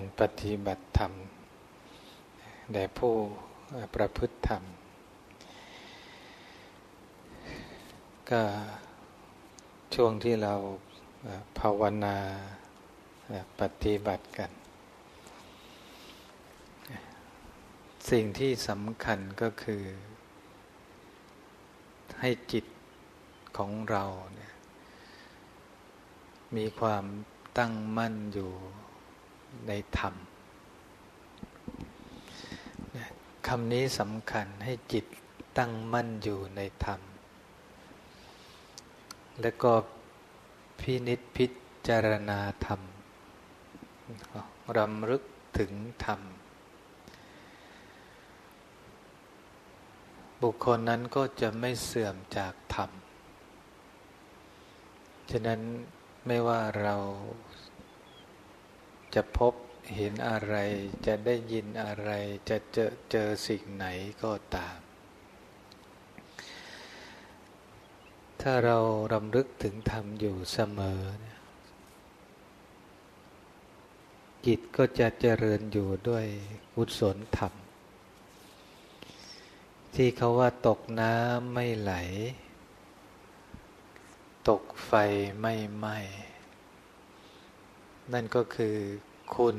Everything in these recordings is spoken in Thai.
การปฏิบัติธรรม แด่ผู้ประพฤติธรรม ก็ช่วงที่เราภาวนาปฏิบัติกัน สิ่งที่สำคัญก็คือ ให้จิตของเราเนี่ยมีความตั้งมั่นอยู่ ในธรรมคำนี้สำคัญให้จิตตั้งมั่นอยู่ในธรรม แล้วก็พินิษพิจารณาธรรมรำลึกถึงธรรม บุคคลนั้นก็จะไม่เสื่อมจากธรรม ฉะนั้นไม่ว่าเรา จะพบเห็นอะไร จะได้ยินอะไร จะเจอเจอสิ่งไหนก็ตาม ถ้าเรารำลึกถึงธรรมอยู่เสมอ จิตก็จะเจริญอยู่ด้วยกุศลธรรม ที่เขาว่าตกน้ำไม่ไหล ตกไฟไม่ไหม้ นั่นก็คือคุณ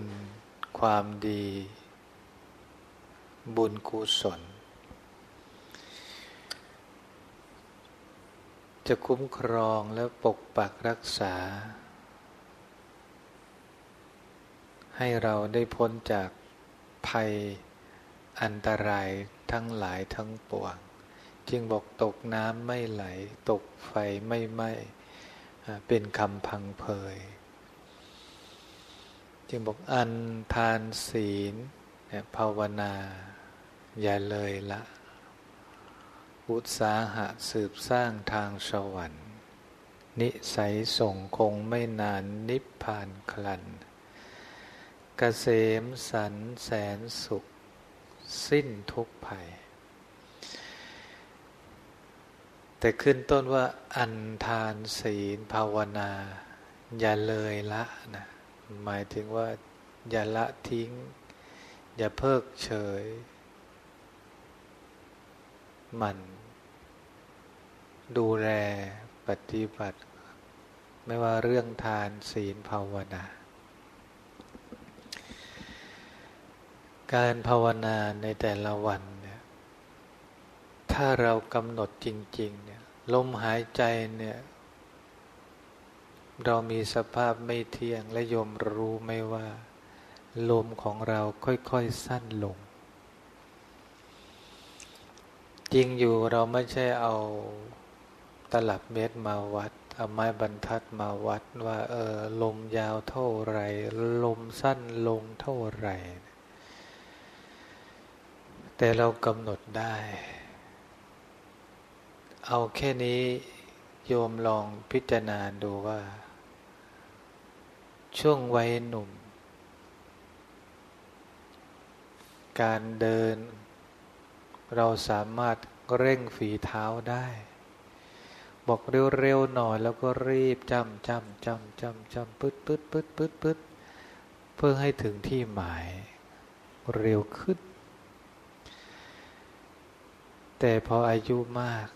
ความดี บุญกุศล จะคุ้มครองและปกปักรักษา ให้เราได้พ้นจากภัยอันตรายทั้งหลายทั้งปวง จึงบอกตกน้ำไม่ไหล ตกไฟไม่ไหม้เป็นคำพังเพย จึงบอกอันทานศีลภาวนา อย่าเลยละ อุตสาหะสืบสร้างทางสวรรค์ นิสัยส่งคงไม่นานนิพพานคลันกเกษมสันแสนสุข สิ้นทุกภัย แต่ขึ้นต้นว่าอันทานศีลภาวนา อย่าเลยละนะ หมายถึงว่า อย่าละทิ้ง อย่าเพิกเฉยมันดูแลปฏิบัติ ไม่ว่าเรื่องทานศีลภาวนา การภาวนาในแต่ละวันเนี่ยถ้าเรากำหนดจริง ๆ เนี่ยลมหายใจเนี่ย เรามีสภาพไม่เที่ยงและยมรู้ไม่ว่า ลมของเราค่อยๆสั้นลง จริงอยู่เราไม่ใช่เอาตลับเมตรมาวัดเอาไม้บรรทัดมาวัดว่า เออลมยาวเท่าไรลมสั้นลงเท่าไรแต่เรากำหนดได้ เอาแค่นี้โยมลองพิจารณาดูว่า ช่วงวัยหนุ่ม การเดิน เราสามารถเร่งฝีเท้าได้ บอกเร็วๆหน่อยแล้วก็รีบจำจำจำจำจำปึ๊ดปึ๊ดปึ๊ดปึ๊ดปึ๊ดเพื่อให้ถึงที่หมายเร็วขึ้น แต่พออายุมาก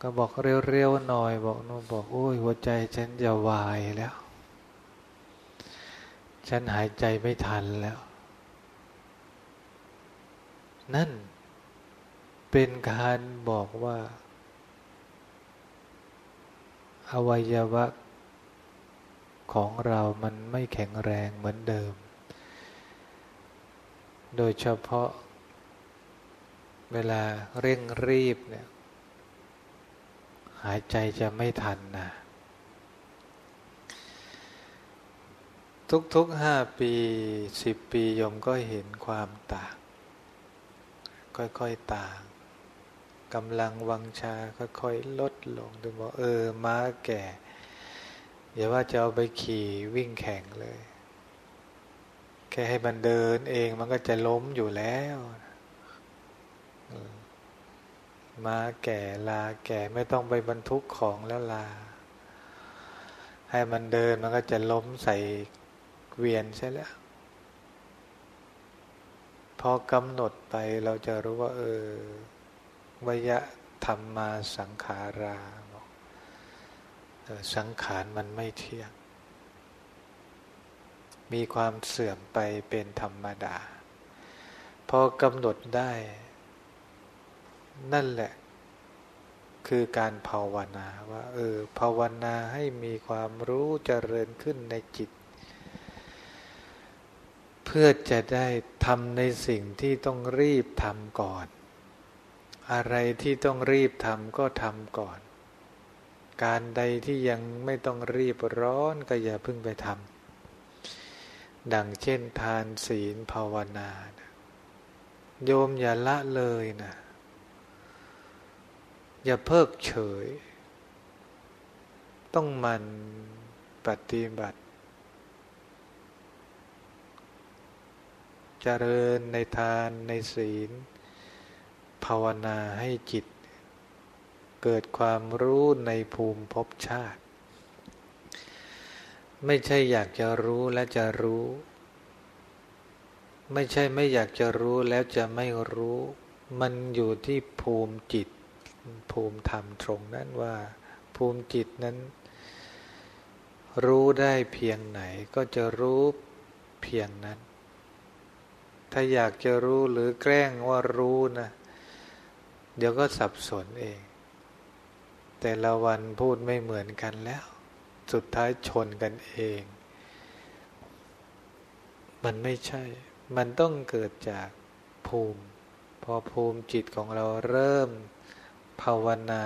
ก็บอกเร็วๆหน่อย บอกโน่บอกโอ้ยหัวใจฉันจะวายแล้ว ฉันหายใจไม่ทันแล้ว นั่นเป็นการบอกว่า อวัยวะของเรามันไม่แข็งแรงเหมือนเดิม โดยเฉพาะ เวลาเร่งรีบเนี่ย หายใจจะไม่ทันนะ ทุกๆห้าปีสิบปียมก็เห็นความต่าง ค่อยๆต่างกำลังวังชาค่อยๆลดลงถึงบอกเออม้าแก่ อย่าว่าจะเอาไปขี่วิ่งแข่งเลย แค่ให้มันเดินเองมันก็จะล้มอยู่แล้วม้าแก่ลาแก่ไม่ต้องไปบรรทุกของแล้วลา ให้มันเดินมันก็จะล้มใส่ เวียนใช่แล้วพอกำหนดไปเราจะรู้ว่า เออวยะธรรมมาสังขาราสังขารมันไม่เที่ยง มีความเสื่อมไปเป็นธรรมดา พอกำหนดได้ นั่นแหละ คือการภาวนาว่า เออ ภาวนาให้มีความรู้เจริญขึ้นในจิต เพื่อจะได้ทำในสิ่งที่ต้องรีบทำก่อน อะไรที่ต้องรีบทำก็ทำก่อน การใดที่ยังไม่ต้องรีบร้อนก็อย่าเพิ่งไปทำดังเช่นทานศีลภาวนานะโยมอย่าละเลยนะ อย่าเพิกเฉย ต้องมันปฏิบัติ เจริญในทานในศีล ภาวนาให้จิต เกิดความรู้ในภูมิภพชาติ ไม่ใช่อยากจะรู้และจะรู้ ไม่ใช่ไม่อยากจะรู้แล้วจะไม่รู้ มันอยู่ที่ภูมิจิต ภูมิธรรมตรงนั้นว่า ภูมิจิตนั้น รู้ได้เพียงไหนก็จะรู้เพียงนั้น ถ้าอยากจะรู้หรือแกล้งว่ารู้นะ เดี๋ยวก็สับสนเอง แต่ละวันพูดไม่เหมือนกันแล้ว สุดท้ายชนกันเอง มันไม่ใช่ มันต้องเกิดจากภูมิ พอภูมิจิตของเราเริ่มภาวนา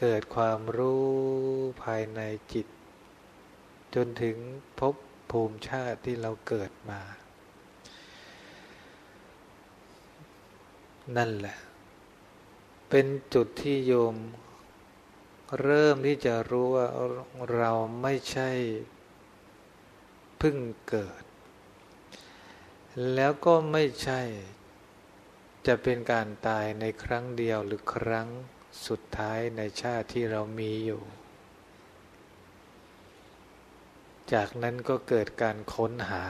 เกิดความรู้ภายในจิต จนถึงพบ ภูมิชาติที่เราเกิดมา นั่นแหละ เป็นจุดที่โยม เริ่มที่จะรู้ว่าเราไม่ใช่เพิ่งเกิด แล้วก็ไม่ใช่จะเป็นการตายในครั้งเดียวหรือครั้งสุดท้ายในชาติที่เรามีอยู่ จากนั้นก็เกิดการค้นหา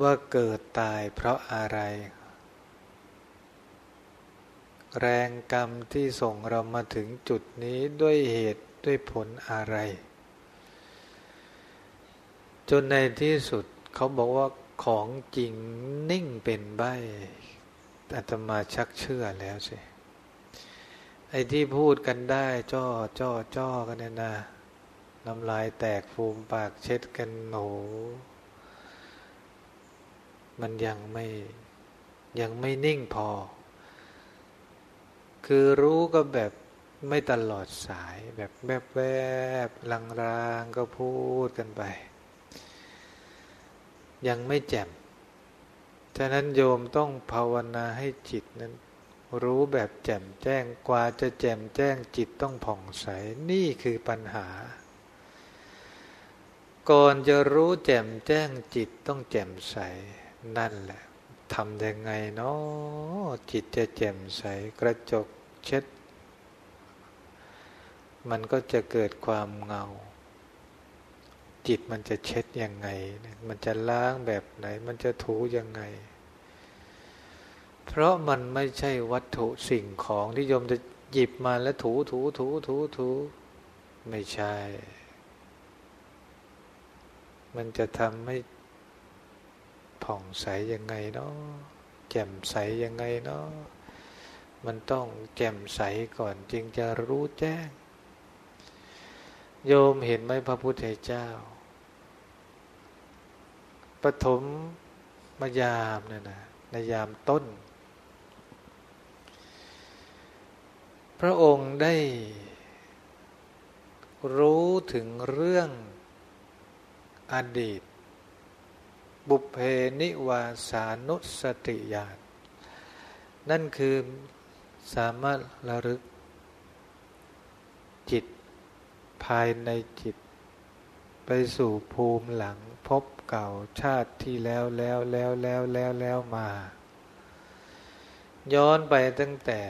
ว่าเกิดตายเพราะอะไร แรงกรรมที่ส่งเรามาถึงจุดนี้ด้วยเหตุด้วยผลอะไร จนในที่สุดเขาบอกว่าของจริงนิ่งเป็นใบอาตมาชักเชื่อแล้วสิไอ้ที่พูดกันได้ จ้อจ้อจ้อกันเนี่ยนะ น้ำลายแตกฟูมปากเช็ดกันโหมันยังไม่ยังไม่นิ่งพอ คือรู้ก็แบบไม่ตลอดสายแบบแวบแวบลางรางก็พูดกันไป ยังไม่แจ่ม ฉะนั้นโยมต้องภาวนาให้จิตนั้น รู้แบบแจ่มแจ้งกว่าจะแจ่มแจ้งจิตต้องผ่องใส นี่คือปัญหา ก่อนจะรู้แจ่มแจ้งจิตต้องแจ่มใส นั่นแหละทำยังไงเนาะจิตจะแจ่มใส กระจกเช็ด มันก็จะเกิดความเงา จิตมันจะเช็ดยังไง มันจะล้างแบบไหน มันจะถูยังไง เพราะมันไม่ใช่วัตถุสิ่งของที่โยมจะหยิบมาแล้วถูถูถูถูถู ไม่ใช่ มันจะทำให้ผ่องใสยังไงเนาะแจ่มใสยังไงเนาะมันต้องแจ่มใสก่อนจึงจะรู้แจ้ง โยมเห็นไหมพระพุทธเจ้าปฐมมยามเนี่ยนะในยามต้น พระองค์ได้รู้ถึงเรื่อง อดีต บุพเพนิวาสานุสติญาณนั่นคือสามารถระลึก จิตภายในจิต ไปสู่ภูมิหลังพบเก่าชาติที่แล้วแล้วแล้วแล้วแล้วแล้วมา ย้อนไปตั้งแต่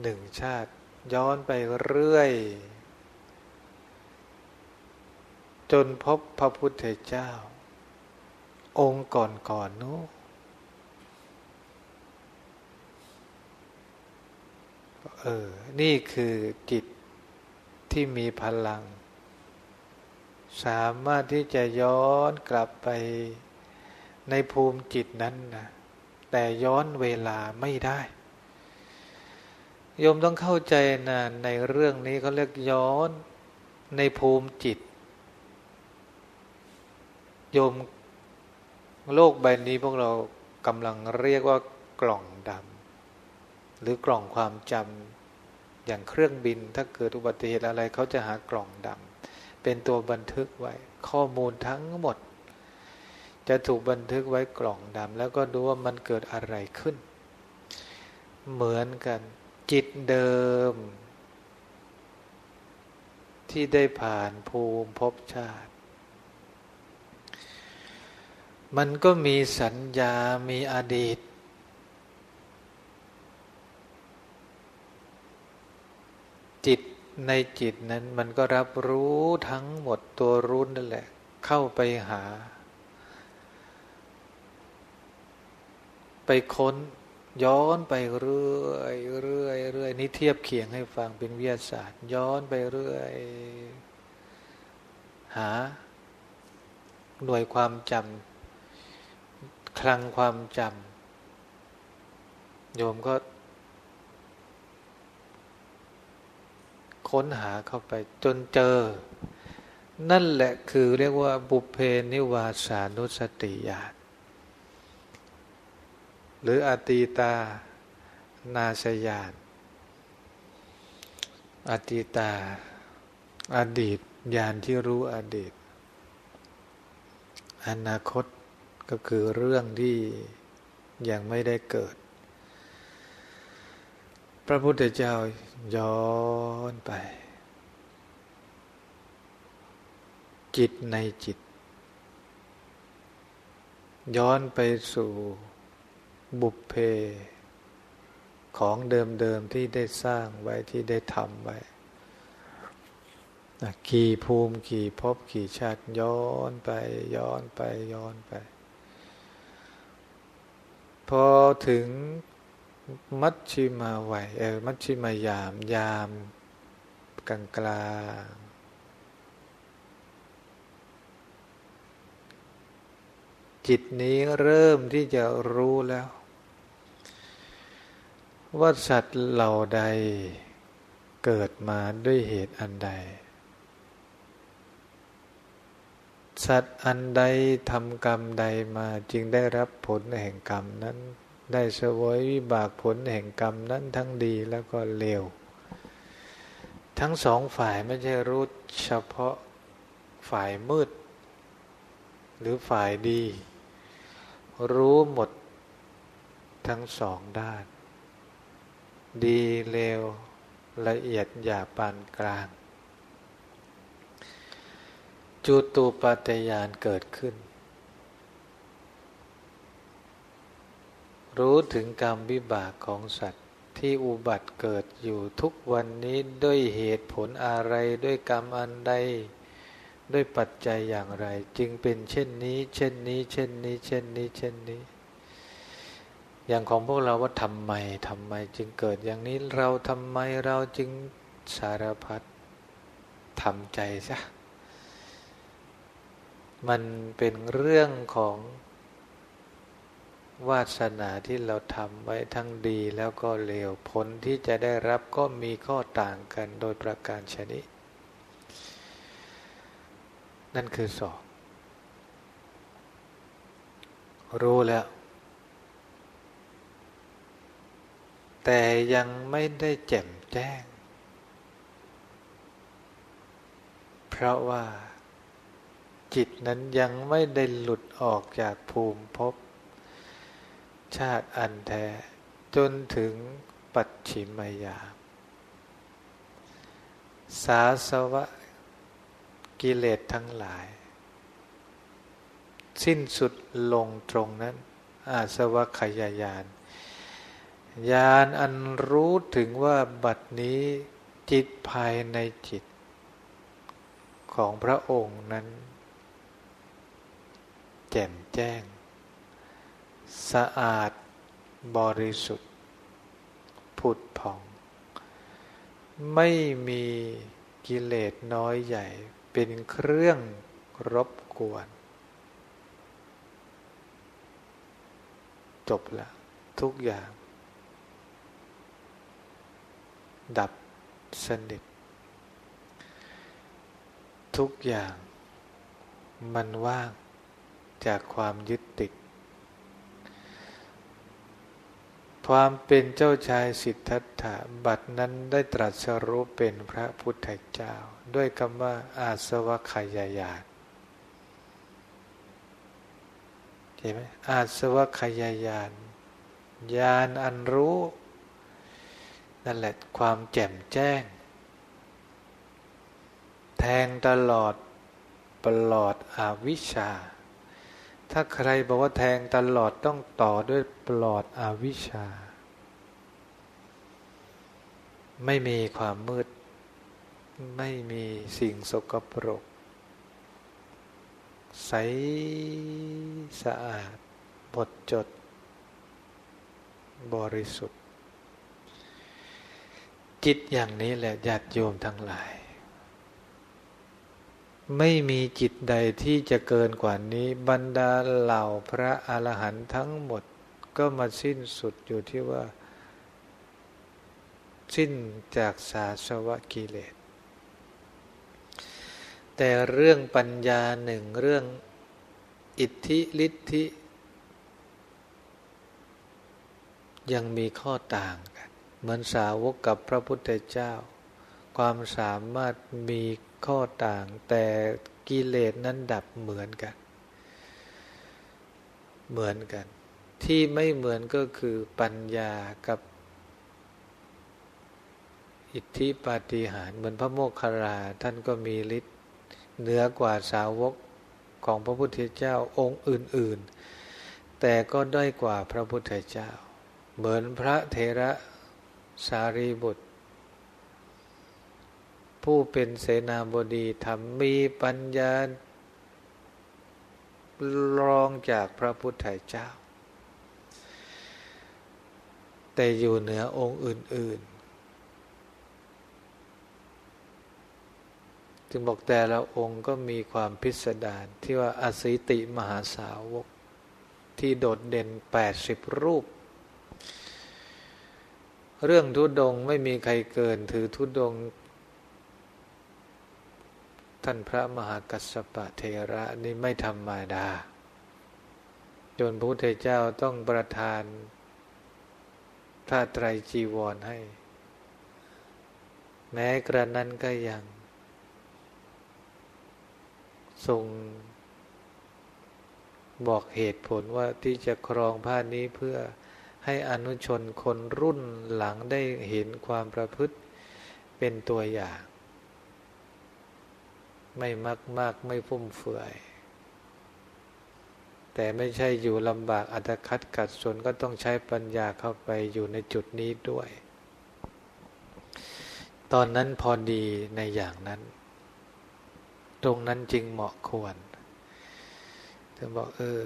หนึ่งชาติ ย้อนไปเรื่อย จนพบพระพุทธเจ้า องค์ก่อนก่อนนู้เออ นี่คือจิตที่มีพลัง สามารถที่จะย้อนกลับไปในภูมิจิตนั้นนะแต่ย้อนเวลาไม่ได้โยมต้องเข้าใจนะในเรื่องนี้เขาเรียกย้อนในภูมิจิต โยมโลกใบนี้พวกเรากำลังเรียกว่ากล่องดำหรือกล่องความจำอย่างเครื่องบินถ้าเกิดอุบัติเหตุอะไรเขาจะหากล่องดำเป็นตัวบันทึกไว้ ข้อมูลทั้งหมด จะถูกบันทึกไว้กล่องดำแล้วก็ดูว่ามันเกิดอะไรขึ้น เหมือนกัน จิตเดิม ที่ได้ผ่านภูมิภพชาติ มันก็มีสัญญา มีอดีต จิตในจิตนั้นมันก็รับรู้ทั้งหมดตัวรู้นั่นแหละ เข้าไปหา ไปค้นย้อนไปเรื่อยเรื่อยเรื่อยนี่เทียบเคียงให้ฟังเป็นวิทยาศาสตร์ ย้อนไปเรื่อย หา หน่วยความจำ คลังความจำโยมก็ ค้นหาเข้าไปจนเจอ นั่นแหละคือเรียกว่าบุเพนิวาสานุสติญาณหรืออตีตานาสยานอตีตา อดีตญาณที่รู้อดีต อนาคต ก็คือเรื่องที่ยังไม่ได้เกิด พระพุทธเจ้าย้อนไป จิตในจิต ย้อนไปสู่บุพเพ ของเดิมๆที่ได้สร้างไว้ที่ได้ทำไว้กี่ภูมิกี่ภพกี่ชาติย้อนไป ย้อนไปย้อนไป พอถึงมัชชิมาไหวเออมัชชิมายาม ยามกลางกลางจิตนี้เริ่มที่จะรู้แล้ว ว่าสัตว์เหล่าใดเกิดมาด้วยเหตุอันใด สัตว์อันใดทำกรรมใดมาจึงได้รับผลแห่งกรรมนั้น ได้เสวยวิบากผลแห่งกรรมนั้นทั้งดีแล้วก็เลวทั้งสองฝ่ายไม่ใช่รู้เฉพาะฝ่ายมืด หรือฝ่ายดี รู้หมดทั้งสองด้าน ดีเลวละเอียดหยาปานกลาง จุตูปัตยานเกิดขึ้น รู้ถึงกรรมวิบากของสัตว์ที่อุบัติเกิดอยู่ทุกวันนี้ด้วยเหตุผลอะไรด้วยกรรมอันใดด้วยปัจจัยอย่างไร จึงเป็นเช่นนี้ เช่นนี้ เช่นนี้ เช่นนี้ เช่นนี้ อย่างของพวกเราว่าทำไมทำไมจึงเกิดอย่างนี้เราทำไมเราจึงสารพัดทำใจซะ มันเป็นเรื่องของวาสนาที่เราทำไว้ทั้งดีแล้วก็เลวผลที่จะได้รับก็มีข้อต่างกันโดยประการชนิดนั่นคือสองรู้แล้ว แต่ยังไม่ได้แจ่มแจ้ง เพราะว่า จิตนั้นยังไม่ได้หลุดออกจากภูมิภพชาติอันแท้ จนถึงปัจฉิมยาสาสวะกิเลสทั้งหลาย สิ้นสุดลงตรงนั้น อาสวะขยายานญาณอันรู้ถึงว่าบัดนี้จิตภายในจิต ของพระองค์นั้น แจ่มแจ้ง สะอาดบริสุทธิ์ ผุดผ่อง ไม่มีกิเลสน้อยใหญ่ เป็นเครื่องรบกวน จบแล้วทุกอย่าง ดับสนิททุกอย่างมันว่าง จากความยึดติด ความเป็นเจ้าชายสิทธัตถะบัดนั้นได้ตรัสรู้เป็นพระพุทธเจ้า ด้วยคำว่าอาสวะขยายานเห็นไหมอาสวะขยายานญาณอันรู้ นั่นแหละความแจ่มแจ้ง แทงตลอดปลอดอวิชชา ถ้าใครบอกว่าแทงตลอดต้องต่อด้วยปลอดอาวิชชา ไม่มีความมืด ไม่มีสิ่งสกปรก ใสสะอาดบดจด บริสุทธิ์ จิตอย่างนี้แหละญาติโยมทั้งหลาย ไม่มีจิตใดที่จะเกินกว่านี้ บรรดาเหล่าพระอรหันต์ทั้งหมดก็มาสิ้นสุดอยู่ที่ว่า สิ้นจากสาสวะกิเลส แต่เรื่องปัญญาหนึ่งเรื่องอิทธิฤทธิ ยังมีข้อต่างกัน เหมือนสาวกกับพระพุทธเจ้า ความสามารถมี ข้อต่าง แต่กิเลสนั้นดับเหมือนกัน เหมือนกัน ที่ไม่เหมือนก็คือปัญญากับ อิทธิปาฏิหาริย์เหมือนพระโมคคาราท่านก็มีฤทธิ์เหนือกว่าสาวกของพระพุทธเจ้าองค์อื่น ๆ แต่ก็ด้อยกว่าพระพุทธเจ้า เหมือนพระเทระสารีบุตร ผู้เป็นเสนาบดีธรรมมีปัญญารองจากพระพุทธเจ้า แต่อยู่เหนือองค์อื่น ๆ จึงบอกแต่ละองค์ก็มีความพิสดารที่ว่าอสิติมหาสาวก ที่โดดเด่นแปดสิบรูป เรื่องทุดงไม่มีใครเกินถือทุดง ท่านพระมหากัสสปะเทระนี่ไม่ธรรมดา จนพระพุทธเจ้าต้องประทานผ้าไตรจีวรให้ แม้กระนั้นก็ยังทรงบอกเหตุผลว่าที่จะครองผ้านี้เพื่อให้อนุชนคนรุ่นหลังได้เห็นความประพฤติเป็นตัวอย่าง ไม่มากมากไม่ฟุ่มเฟือย แต่ไม่ใช่อยู่ลำบากอัตคัดกัดสนก็ต้องใช้ปัญญาเข้าไปอยู่ในจุดนี้ด้วย ตอนนั้นพอดีในอย่างนั้น ตรงนั้นจริงเหมาะควรถึงบอกเออ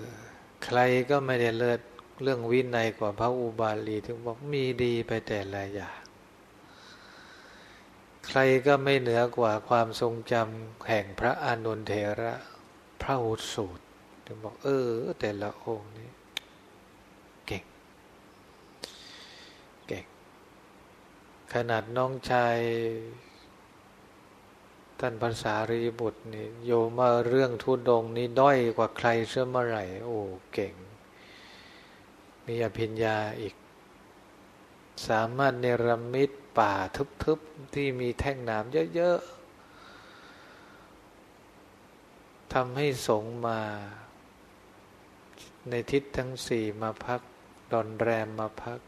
ใครก็ไม่ได้เลิศเรื่องวินัยกว่าพระอุบาลี ถึงบอกมีดีไปแต่ละอย่าง ใครก็ไม่เหนือกว่าความทรงจำแห่งพระอานนทเทระพระหุสูตรถึงบอกเออ แต่ละองค์นี้เก่ง เก่ง ขนาดน้องชาย ท่านภาษารีบุตรนี่โยมาเรื่องทุดงนี้ด้อยกว่าใครเชื่อเมื่อไหร่ โอ้ เก่ง มีอภิญญาอีก สามารถเนรมิต ป่าทึบๆที่มีแท่งน้ำเยอะๆทำให้สงมา ในทิศทั้งสี่มาพักดอนแรมมาพัก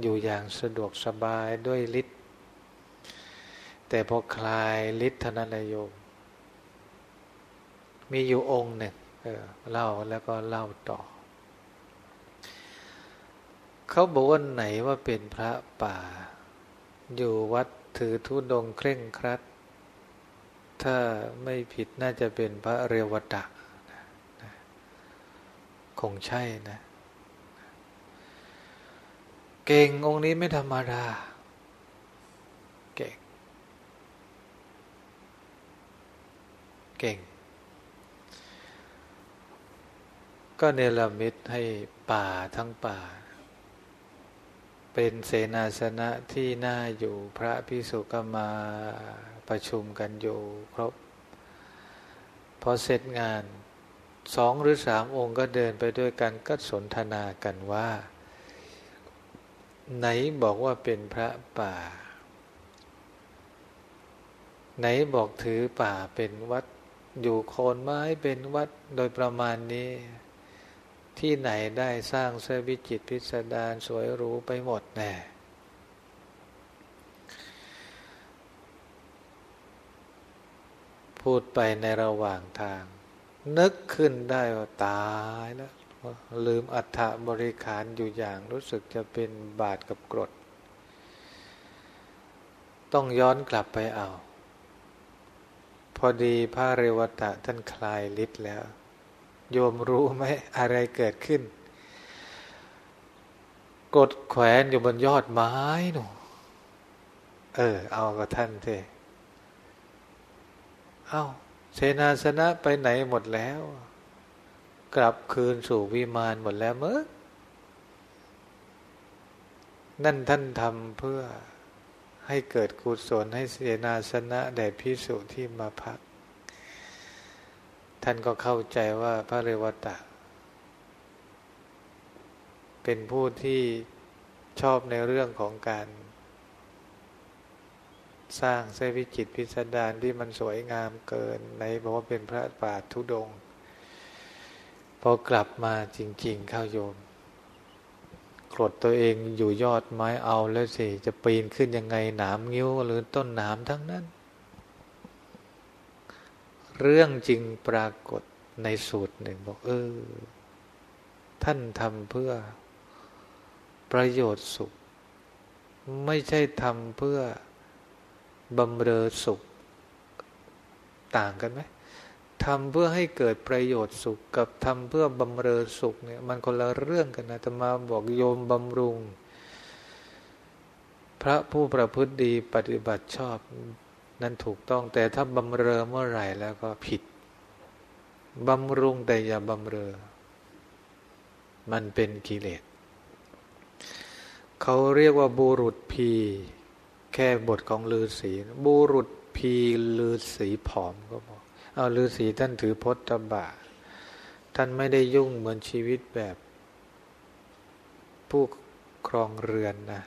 อยู่อย่างสะดวกสบายด้วยฤทธิ์แต่พอคลายฤทธิ์ธนนโยม มีอยู่องค์หนึ่งเเล่าแล้วก็เล่าต่อ เขาบอกว่าไหนว่าเป็นพระป่า อยู่วัดถือทุดงเคร่งครัด ถ้าไม่ผิดน่าจะเป็นพระเรวตะคงใช่นะ เก่งองค์นี้ไม่ธรรมดา เก่งก็เนรมิตให้ป่าทั้งป่า เป็นเสนาสนะที่น่าอยู่พระพิสุก็มาประชุมกันอยู่ครบ พอเสร็จงานสองหรือสามองค์ก็เดินไปด้วยกันก็สนทนากันว่า ไหนบอกว่าเป็นพระป่า ไหนบอกถือป่าเป็นวัด อยู่โคนไม้เป็นวัดโดยประมาณนี้ ที่ไหนได้สร้างเสวิจิตพิสดารสวยหรูไปหมดแน่พูดไปในระหว่างทาง นึกขึ้นได้ว่าตายแล้วลืมอัฐบริขารอยู่อย่างรู้สึกจะเป็นบาทกับกรด ต้องย้อนกลับไปเอา พอดีพระเรวตะท่านคลายฤทธิ์แล้ว โยมรู้ไหมอะไรเกิดขึ้น กดแขวนอยู่บนยอดไม้หนูเออ เอากับท่านเถอะเอาเสนาสนะไปไหนหมดแล้ว กลับคืนสู่วิมานหมดแล้วมื่อนั่นท่านทำเพื่อให้เกิดกุศลให้เสนาสนะแด่พิสุที่มาพัก ท่านก็เข้าใจว่าพระเรวตะ เป็นผู้ที่ชอบในเรื่องของการ สร้างเสวิจิตพิสดารที่มันสวยงามเกินในบอกว่าเป็นพระป่าทุดง พอกลับมาจริง ๆ เข้าโยมกรดตัวเองอยู่ยอดไม้เอาแล้วสิ จะปีนขึ้นยังไงหนามงิ้วหรือต้นหนามทั้งนั้น เรื่องจริงปรากฏในสูตรหนึ่งบอกเออ ท่านทำเพื่อประโยชน์สุข ไม่ใช่ทำเพื่อบำเรอสุข ต่างกันไหมทำเพื่อให้เกิดประโยชน์สุข กับทำเพื่อบำเรอสุขเนี่ยมันคนละเรื่องกันนะแต่มาบอกโยมบำรุง พระผู้ประพฤติดีปฏิบัติชอบ นั้นถูกต้อง แต่ถ้าบำเรอเมื่อไหร่แล้วก็ผิดบำรุงแต่อย่าบำเรอ มันเป็นกิเลสเขาเรียกว่าบุรุษพี แค่บทของลือศีบุรุษพีลือศีผอมก็บอกเอาฤาษีท่านถือพจบะท่านไม่ได้ยุ่งเหมือนชีวิตแบบ ผู้ครองเรือนนะ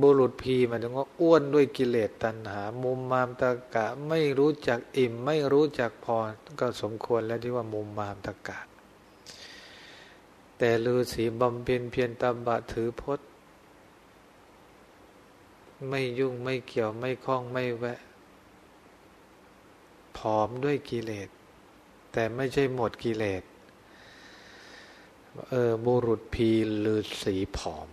บุรุษพีมันถึงว่าอ้วนด้วยกิเลสตัณหา มุมมามตะกะไม่รู้จักอิ่ม ไม่รู้จักพอก็สมควรแล้วที่ว่ามุมมามตะกะ แต่ฤาษีบำเพ็ญเพียรตบะถือพจน์ ไม่ยุ่งไม่เกี่ยวไม่คล้องไม่แวะ ผอมด้วยกิเลส แต่ไม่ใช่หมดกิเลสเออบุรุษพีลือสีผอม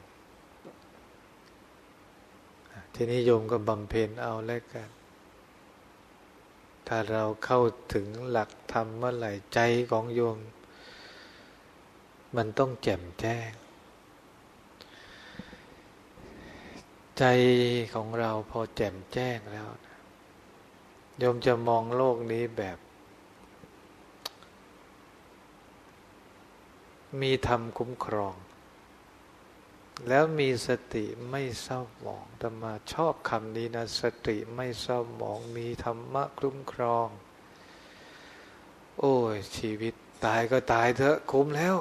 ทีนี้โยมก็บำเพ็ญเอาแล้วกัน ถ้าเราเข้าถึงหลักธรรมเมื่อไหร่ใจของโยม มันต้องแจ่มแจ้ง ใจของเราพอแจ่มแจ้งแล้วโยมจะมองโลกนี้แบบ มีธรรมคุ้มครอง แล้วมีสติไม่เศร้าหมองธรรมาชอบคำนี้นะ สติไม่เศร้าหมองมีธรรมะคุ้มครอง โอ้ย ชีวิตตายก็ตายเถอะคุ้มแล้ว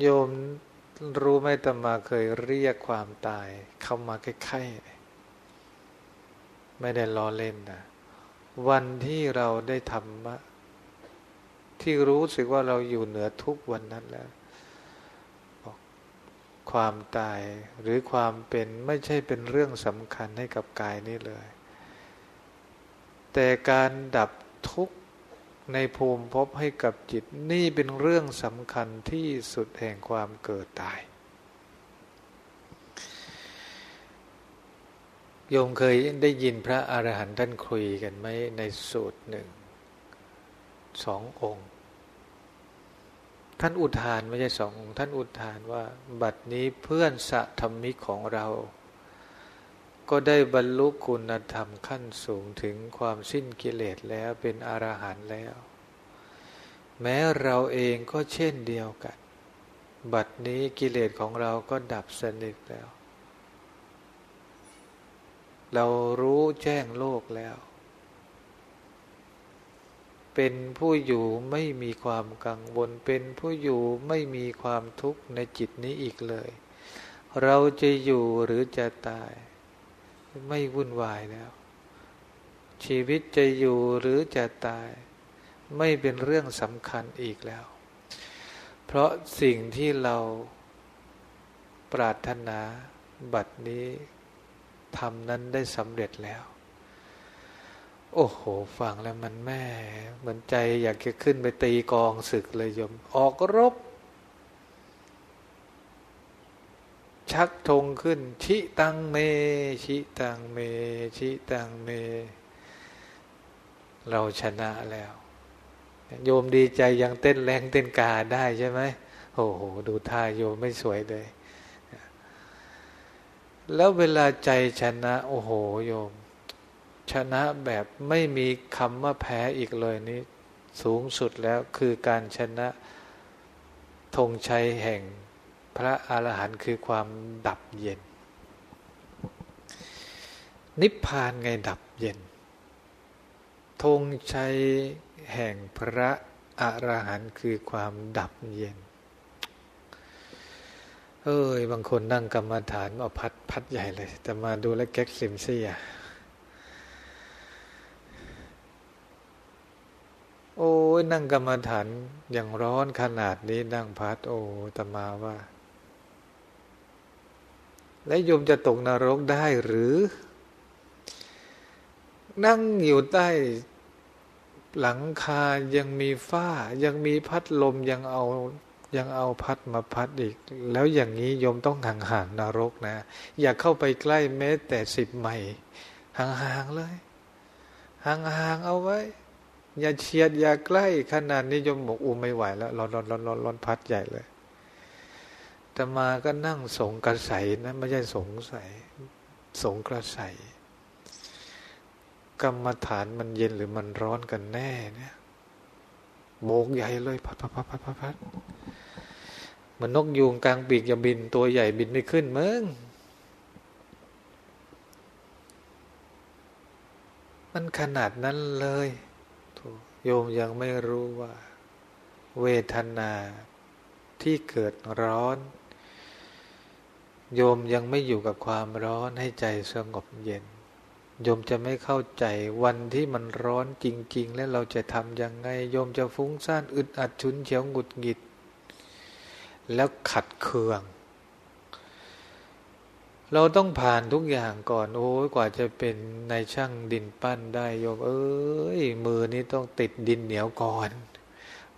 โยมรู้ไหมตมาเคยเรียกความตาย เข้ามาใกล้ๆ ไม่ได้ล้อเล่นนะวันที่เราได้ธรรมะ ที่รู้สึกว่าเราอยู่เหนือทุกวันนั้นแล้ว ความตายหรือความเป็นไม่ใช่เป็นเรื่องสำคัญให้กับกายนี้เลย แต่การดับทุกข์ในภูมิพบให้กับจิตนี่เป็นเรื่องสำคัญที่สุดแห่งความเกิดตาย โยมเคยได้ยินพระอรหันต์ท่านคุยกันไหมในสูตรหนึ่งสององค์ ท่านอุทานไม่ใช่สององค์ ท่านอุทานว่า บัดนี้เพื่อนสัธรรมิกของเรา ก็ได้บรรลุคุณธรรมขั้นสูงถึงความสิ้นกิเลสแล้วเป็นอรหันต์แล้ว แม้เราเองก็เช่นเดียวกัน บัดนี้กิเลสของเราก็ดับสนิทแล้ว เรารู้แจ้งโลกแล้ว เป็นผู้อยู่ไม่มีความกังวล เป็นผู้อยู่ไม่มีความทุกข์ในจิตนี้อีกเลย เราจะอยู่หรือจะตาย ไม่วุ่นวายแล้ว ชีวิตจะอยู่หรือจะตาย ไม่เป็นเรื่องสำคัญอีกแล้ว เพราะสิ่งที่เราปรารถนาบัดนี้ทำนั้นได้สำเร็จแล้ว โอ้โห ฟังแล้วมันแม่ เหมือนใจอยากจะขึ้นไปตีกองศึกเลยโยม ออกรบ ชักธงขึ้น ชิตังเม ชิตังเม ชิตังเม เราชนะแล้ว โยมดีใจยังเต้นแรงเต้นกาได้ใช่ไหมโอ้โห ดูท่าโยมไม่สวยเลย แล้วเวลาใจชนะ โอ้โห โยม ชนะแบบไม่มีคำว่าแพ้อีกเลยนี่สูงสุดแล้วคือการชนะธงชัยแห่งพระอรหันต์คือความดับเย็น นิพพานไงดับเย็นธงชัยแห่งพระอรหันต์คือความดับเย็น เอ้ย บางคนนั่งกรรมฐานเอาพัดพัดใหญ่เลย แต่มาดูแลแก๊กซิมซี่อะ โอ้ยนั่งกรรมฐานอย่างร้อนขนาดนี้นั่งพัดโอ้ตมาว่า และโยมจะตกนรกได้หรือ นั่งอยู่ใต้หลังคายังมีฝ้า ยังมีพัดลมยังเอายังเอาพัดมาพัดอีก แล้วอย่างนี้โยมต้องห่างๆนรกนะ อย่าเข้าไปใกล้แม้แต่สิบไมล์ห่างๆเลย ห่างๆเอาไว้ อย่าเฉียดอย่าใกล้ขนาดนี้โยมบอกอูไม่ไหวแล้วร้อนร้อนร้อนร้อนร้อนพัดใหญ่เลยแต่มาก็นั่งสงกระใสนะไม่ใช่สงสัย สงกระใสกรรมฐานมันเย็นหรือมันร้อนกันแน่เนี่ยโบกใหญ่เลยพัดพัดพัดพัดพัดพัดมันนกยูงกลางปีกอย่าบินตัวใหญ่บินไม่ขึ้นมึงมันขนาดนั้นเลย โยมยังไม่รู้ว่า เวทนาที่เกิดร้อน โยมยังไม่อยู่กับความร้อนให้ใจสงบเย็น โยมจะไม่เข้าใจวันที่มันร้อนจริง ๆ แล้วเราจะทำยังไง โยมจะฟุ้งซ่านอึดอัดชุนเฉียวหงุดหงิด แล้วขัดเคือง เราต้องผ่านทุกอย่างก่อน โอ้ยกว่าจะเป็นในช่างดินปั้นได้โยมเอ้ยมือนี้ต้องติดดินเหนียวก่อน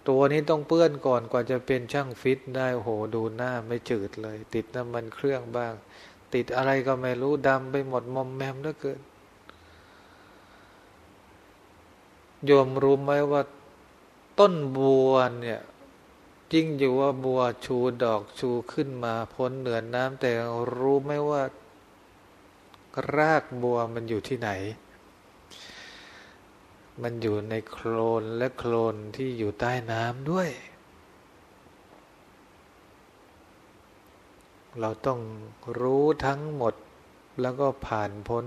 ตัวนี้ต้องเปื้อนก่อนกว่าจะเป็นช่างฟิตได้โหดูหน้าไม่จืดเลย ติดน้ำมันเครื่องบ้าง ติดอะไรก็ไม่รู้ดำไปหมดมอมแมมเหลือเกินโยมรู้ไหมว่าต้นบัวเนี่ย จริงอยู่ว่าบัวชูดอกชูขึ้นมาพ้นเหนือน้ำแต่รู้ไหมว่ารากบัวมันอยู่ที่ไหน มันอยู่ในโคลนและโคลนที่อยู่ใต้น้ำด้วย เราต้องรู้ทั้งหมดแล้วก็ผ่านพ้น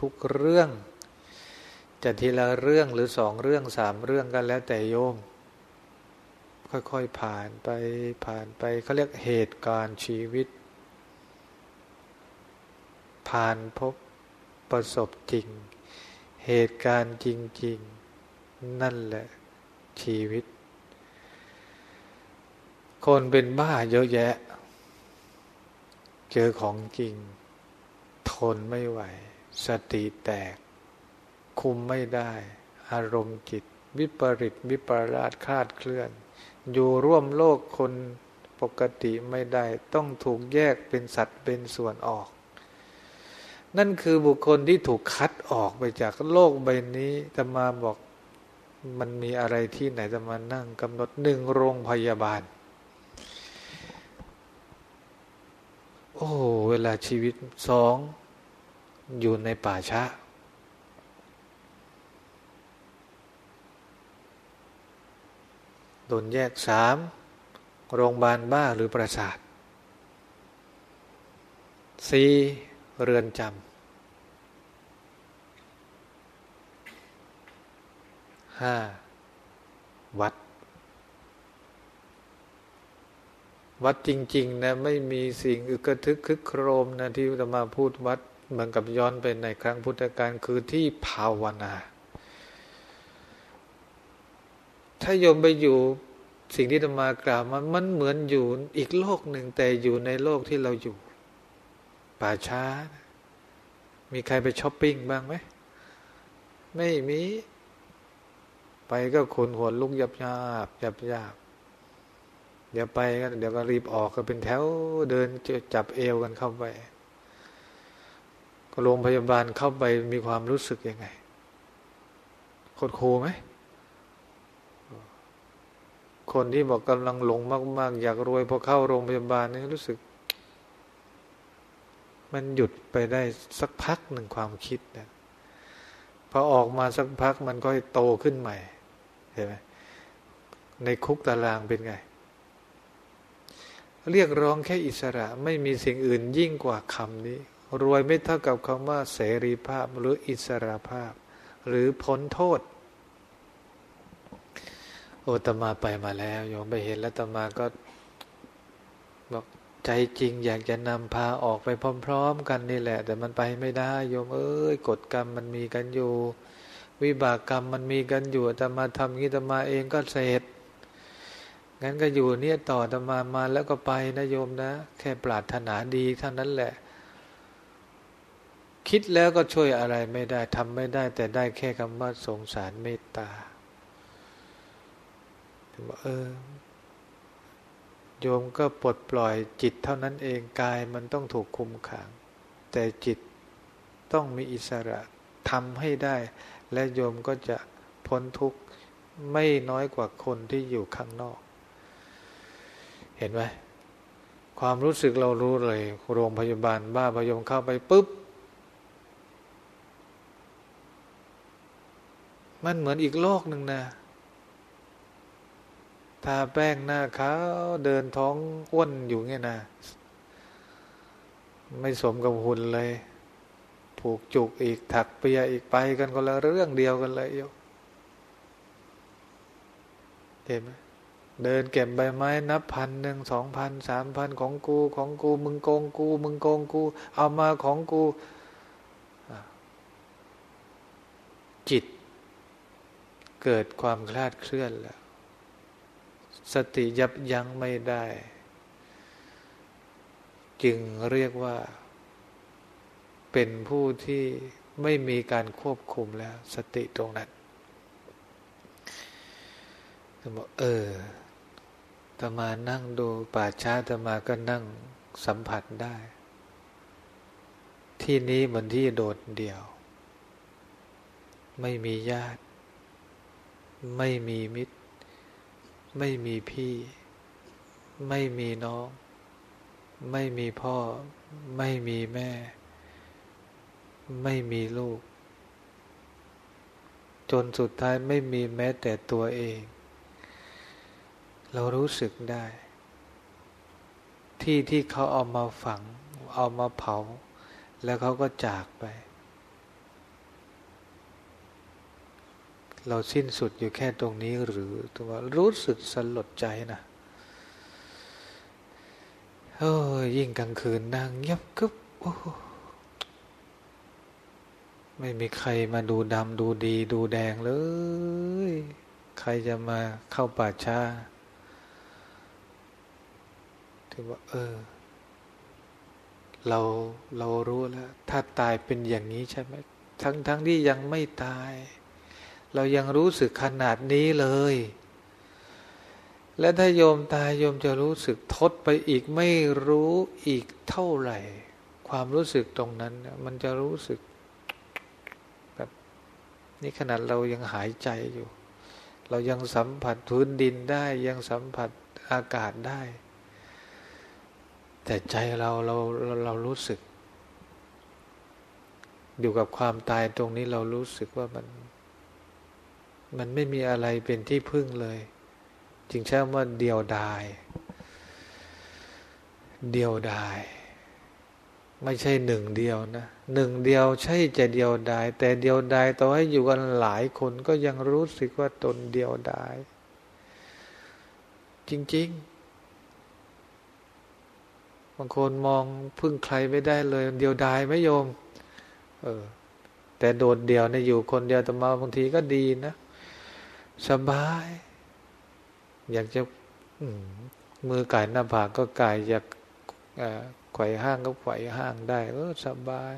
ทุกๆเรื่อง จะทีละเรื่องหรือสองเรื่องสามเรื่องกันแล้วแต่โยม ค่อย ๆ ผ่านไปผ่านไปเขาเรียกเหตุการณ์ชีวิต ผ่านพบประสบจริง เหตุการณ์จริง ๆ นั่นแหละชีวิต คนเป็นบ้าเยอะแยะ เจอของจริง ทนไม่ไหว สติแตก คุมไม่ได้ อารมณ์จิตวิปริตวิปราชคลาดเคลื่อน อยู่ร่วมโลกคนปกติไม่ได้ต้องถูกแยกเป็นสัตว์เป็นส่วนออก นั่นคือบุคคลที่ถูกคัดออกไปจากโลกใบนี้จะมาบอกมันมีอะไรที่ไหนจะมานั่งกำหนดหนึ่งโรงพยาบาล โอ้เวลาชีวิตสองอยู่ในป่าช้า โดนแยกสามโรงพยาบาลบ้าหรือประสาทสี่เรือนจำห้าวัด วัดจริง ๆ นะ ไม่มีสิ่งอึกระทึกคึกโครมนะที่จะมาพูดวัดเหมือนกับย้อนไปในครั้งพุทธกาลคือที่ภาวนา ถ้าโยมไปอยู่สิ่งที่ธรรมากล่าวมันมันเหมือนอยู่อีกโลกหนึ่งแต่อยู่ในโลกที่เราอยู่ ป่าช้า มีใครไปช้อปปิ้งบ้างไหม ไม่มี ไปก็คนหัวลุกยับยาบยับยาบเดี๋ยวไปก็เดี๋ยวก็รีบออกก็เป็นแถวเดินจับเอวกันเข้าไป ก็โรงพยาบาลเข้าไปมีความรู้สึกยังไงโคตรคูไหม คนที่บอกกำลังหลงมาก ๆ อยากรวยพอเข้าโรงพยาบาลนี่รู้สึก มันหยุดไปได้สักพักหนึ่งความคิดนะพอออกมาสักพักมันก็โตขึ้นใหม่เห็นไหมในคุกตารางเป็นไง เรียกร้องแค่อิสระไม่มีสิ่งอื่นยิ่งกว่าคำนี้ รวยไม่เท่ากับคำว่าเสรีภาพหรืออิสระภาพ หรือพ้นโทษ โอตมาไปมาแล้วโยมไปเห็นแล้วตมาก็บอกใจจริงอยากจะนำพาออกไปพร้อม ๆ กันนี่แหละ แต่มันไปไม่ได้ โยมเอ้ยกฎกรรมมันมีกันอยู่ วิบากกรรมมันมีกันอยู่แต่มาทำงี้แต่มาเองก็เสร็จงั้นก็อยู่เนี่ยต่อตมามาแล้วก็ไปนะโยมนะ แค่ปรารถนาดีเท่านั้นแหละ คิดแล้วก็ช่วยอะไรไม่ได้ทำไม่ได้ แต่ได้แค่คำว่าสงสารเมตตา ถึงบอกเออ โยมก็ปลดปล่อยจิตเท่านั้นเองกายมันต้องถูกคุมขัง แต่จิตต้องมีอิสระทำให้ได้ และโยมก็จะพ้นทุกข์ไม่น้อยกว่าคนที่อยู่ข้างนอก เห็นไหมความรู้สึกเรารู้เลย โรงพยาบาลบ้าพยมเข้าไปปุ๊บ มันเหมือนอีกโลกหนึ่งนะ ทาแป้งหน้าขาวเดินท้องอ้วนอยู่เงี้ยนะไม่สมกับหุ่นเลย ผูกจุกอีกถักเปียอีกไปกันคนละเรื่องเดียวกันเลยโยเห็นไหมเดินเก็บใบไม้นับพันหนึ่งสองพันสามพันของกูของกู มึงโกงกู มึงโกงกู เอามาของกูจิต เกิดความคลาดเคลื่อนแล้ว สติยับยั้งไม่ได้ จึงเรียกว่า เป็นผู้ที่ไม่มีการควบคุมแล้ว สติตรงนั้นบอกเออตมานั่งดูป่าช้าตมาก็นั่งสัมผัสได้ ที่นี้เหมือนที่โดดเดี่ยว ไม่มีญาติ ไม่มีมิตร ไม่มีพี่ ไม่มีน้อง ไม่มีพ่อ ไม่มีแม่ ไม่มีลูก จนสุดท้ายไม่มีแม้แต่ตัวเอง เรารู้สึกได้ ที่ที่เขาเอามาฝัง เอามาเผา แล้วเขาก็จากไป เราสิ้นสุดอยู่แค่ตรงนี้หรือตัวรู้สึกสลดใจนะเออยิ่งกลางคืนนั่งเงียบกึบโอ้ไม่มีใครมาดูดำดูดีดูแดงเลย ใครจะมาเข้าป่าช้าถือว่า เออ เราเรารู้แล้ว ถ้าตายเป็นอย่างนี้ใช่ไหม ทั้งทั้งที่ยังไม่ตาย เรายังรู้สึกขนาดนี้เลย และถ้าโยมตายโยมจะรู้สึกทดไปอีกไม่รู้อีกเท่าไหร่ ความรู้สึกตรงนั้น มันจะรู้สึกแบบนี่ขนาดเรายังหายใจอยู่ เรายังสัมผัสพื้นดินได้ยังสัมผัสอากาศได้ แต่ใจเราเราเราเรารู้สึก อยู่กับความตายตรงนี้เรารู้สึกว่ามัน มันไม่มีอะไรเป็นที่พึ่งเลย จึงใช้ว่าเดียวดาย เดียวดาย ไม่ใช่หนึ่งเดียวนะหนึ่งเดียวใช่จะเดียวดาย แต่เดียวดายต่อให้อยู่กันหลายคนก็ยังรู้สึกว่าตนเดียวดาย จริง ๆ บางคนมองพึ่งใครไม่ได้เลย เดียวดายไม่โยม เออแต่โดดเดี่ยวในอยู่คนเดียวแต่มาบางทีก็ดีนะ สบาย อยากจะมือไก่หน้าผากก็ไก่อยากไขว่ห้างก็ไขว่ห้างได้เออสบาย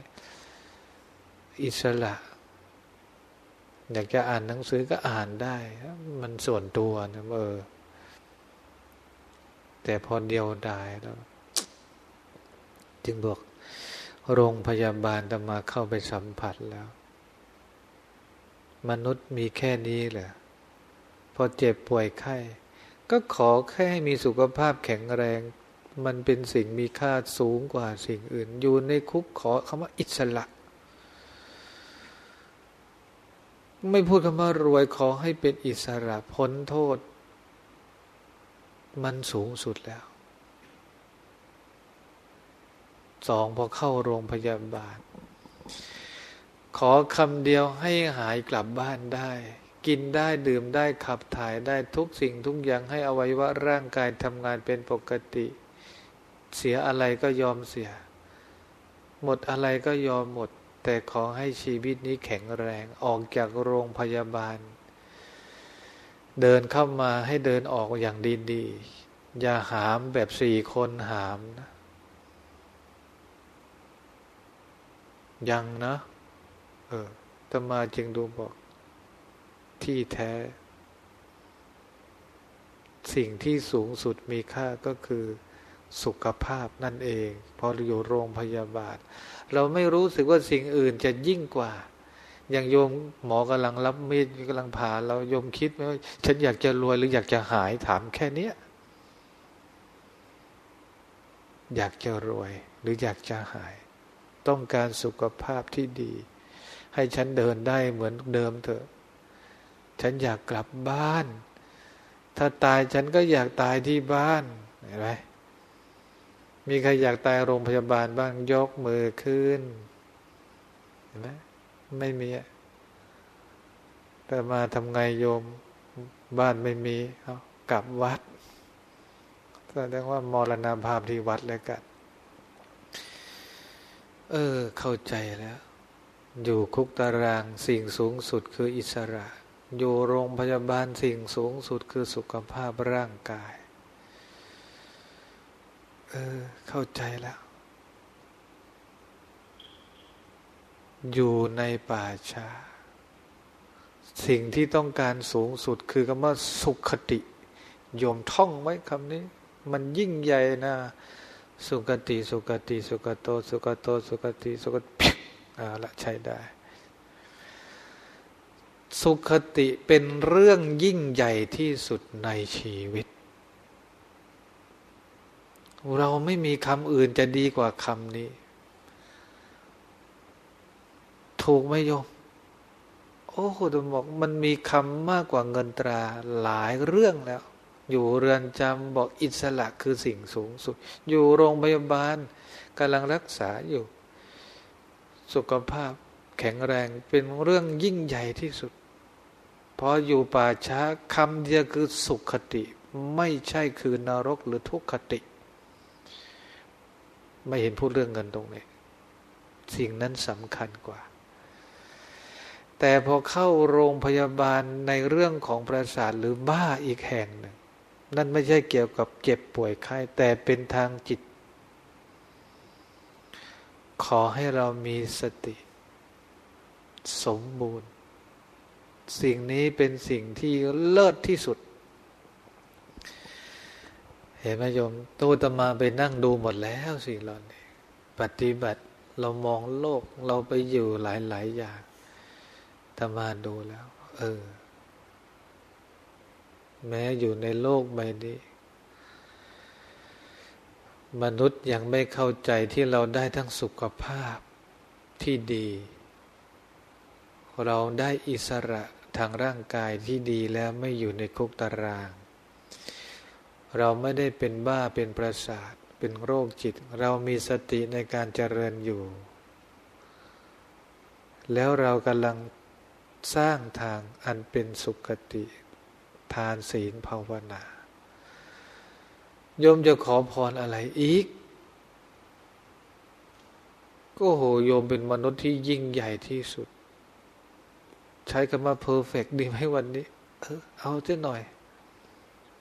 อิสระ อยากจะอ่านหนังสือก็อ่านได้ มันส่วนตัวนะเออ แต่พอเดียวดายแล้ว จึงบอก โรงพยาบาลจะมาเข้าไปสัมผัสแล้ว มนุษย์มีแค่นี้เหรอ พอเจ็บป่วยไข้ ก็ขอแค่ให้มีสุขภาพแข็งแรง มันเป็นสิ่งมีค่าสูงกว่าสิ่งอื่น อยู่ในคุกขอคำว่าอิสระ ไม่พูดคำว่ารวยขอให้เป็นอิสระพ้นโทษ มันสูงสุดแล้วสองพอเข้าโรงพยาบาล ขอคำเดียวให้หายกลับบ้านได้ กินได้ดื่มได้ขับถ่ายได้ทุกสิ่งทุกอย่างให้อวัยวะร่างกายทำงานเป็นปกติ เสียอะไรก็ยอมเสีย หมดอะไรก็ยอมหมด แต่ขอให้ชีวิตนี้แข็งแรงออกจากโรงพยาบาล เดินเข้ามาให้เดินออกอย่างดีๆ อย่าหามแบบสี่คนหามนะยังนะ เออตมาจึงดูบอก ที่แท้ สิ่งที่สูงสุดมีค่าก็คือสุขภาพนั่นเอง พออยู่โรงพยาบาล เราไม่รู้สึกว่าสิ่งอื่นจะยิ่งกว่า อย่างโยมหมอกำลังรับมีดกำลังผ่าเราโยมคิดไหมว่าฉันอยากจะรวยหรืออยากจะหายถามแค่นี้อยากจะรวยหรืออยากจะหาย ต้องการสุขภาพที่ดี ให้ฉันเดินได้เหมือนเดิมเถอะ ฉันอยากกลับบ้าน ถ้าตายฉันก็อยากตายที่บ้านเห็นไหมมีใครอยากตายโรงพยาบาลบ้างยกมือขึ้นเห็นไหมไม่มีแต่มาทำไงโยมบ้านไม่มีเอากลับวัดแสดงว่ามรณาภาพที่วัดแล้วกัน เออ เข้าใจแล้ว อยู่คุกตารางสิ่งสูงสุดคืออิสระ อยู่โรงพยาบาลสิ่งสูงสุดคือสุขภาพร่างกาย เออ เข้าใจแล้ว อยู่ในป่าชาสิ่งที่ต้องการสูงสุดคือคำว่าสุขติ โยมท่องไว้คำนี้ มันยิ่งใหญ่นะ สุขติ สุขติ สุขโต สุขโต สุขติ สุขติอ่าละใช้ได้ สุขติเป็นเรื่องยิ่งใหญ่ที่สุดในชีวิต เราไม่มีคำอื่นจะดีกว่าคำนี้ ถูกไหมโยม โอ้โหตบอกมันมีคำมากกว่าเงินตราหลายเรื่องแล้ว อยู่เรือนจำบอกอิสระคือสิ่งสูงสุด อยู่โรงพยาบาลกำลังรักษาอยู่ สุขภาพแข็งแรงเป็นเรื่องยิ่งใหญ่ที่สุด พออยู่ป่าช้าคำเดียวคือสุขคติ ไม่ใช่คือนรกหรือทุกขติ ไม่เห็นพูดเรื่องเงินตรงนี้ สิ่งนั้นสำคัญกว่า แต่พอเข้าโรงพยาบาลในเรื่องของประสาทหรือบ้าอีกแห่งหนึ่ง นั่นไม่ใช่เกี่ยวกับเจ็บป่วยไข้แต่เป็นทางจิต ขอให้เรามีสติ สมบูรณ์ สิ่งนี้เป็นสิ่งที่เลิศที่สุด เห็นไหมโยมตูตมาไปนั่งดูหมดแล้วสิ่งเหล่านี้ปฏิบัติเรามองโลกเราไปอยู่หลาย ๆ อย่างตมาดูแล้ว เออ แม้อยู่ในโลกใบนี้ มนุษย์ยังไม่เข้าใจที่เราได้ทั้งสุขภาพที่ดี เราได้อิสระทางร่างกายที่ดีแล้วไม่อยู่ในคุกตาราง เราไม่ได้เป็นบ้าเป็นประสาท เป็นโรคจิต เรามีสติในการเจริญอยู่ แล้วเรากำลังสร้างทางอันเป็นสุขติ ทานศีลภาวนาโยมจะขอพรอะไรอีก ก็โหโยมเป็นมนุษย์ที่ยิ่งใหญ่ที่สุด ใช้คำว่าเพอร์เฟกดีไหมวันนี้ เออเอาเสียหน่อย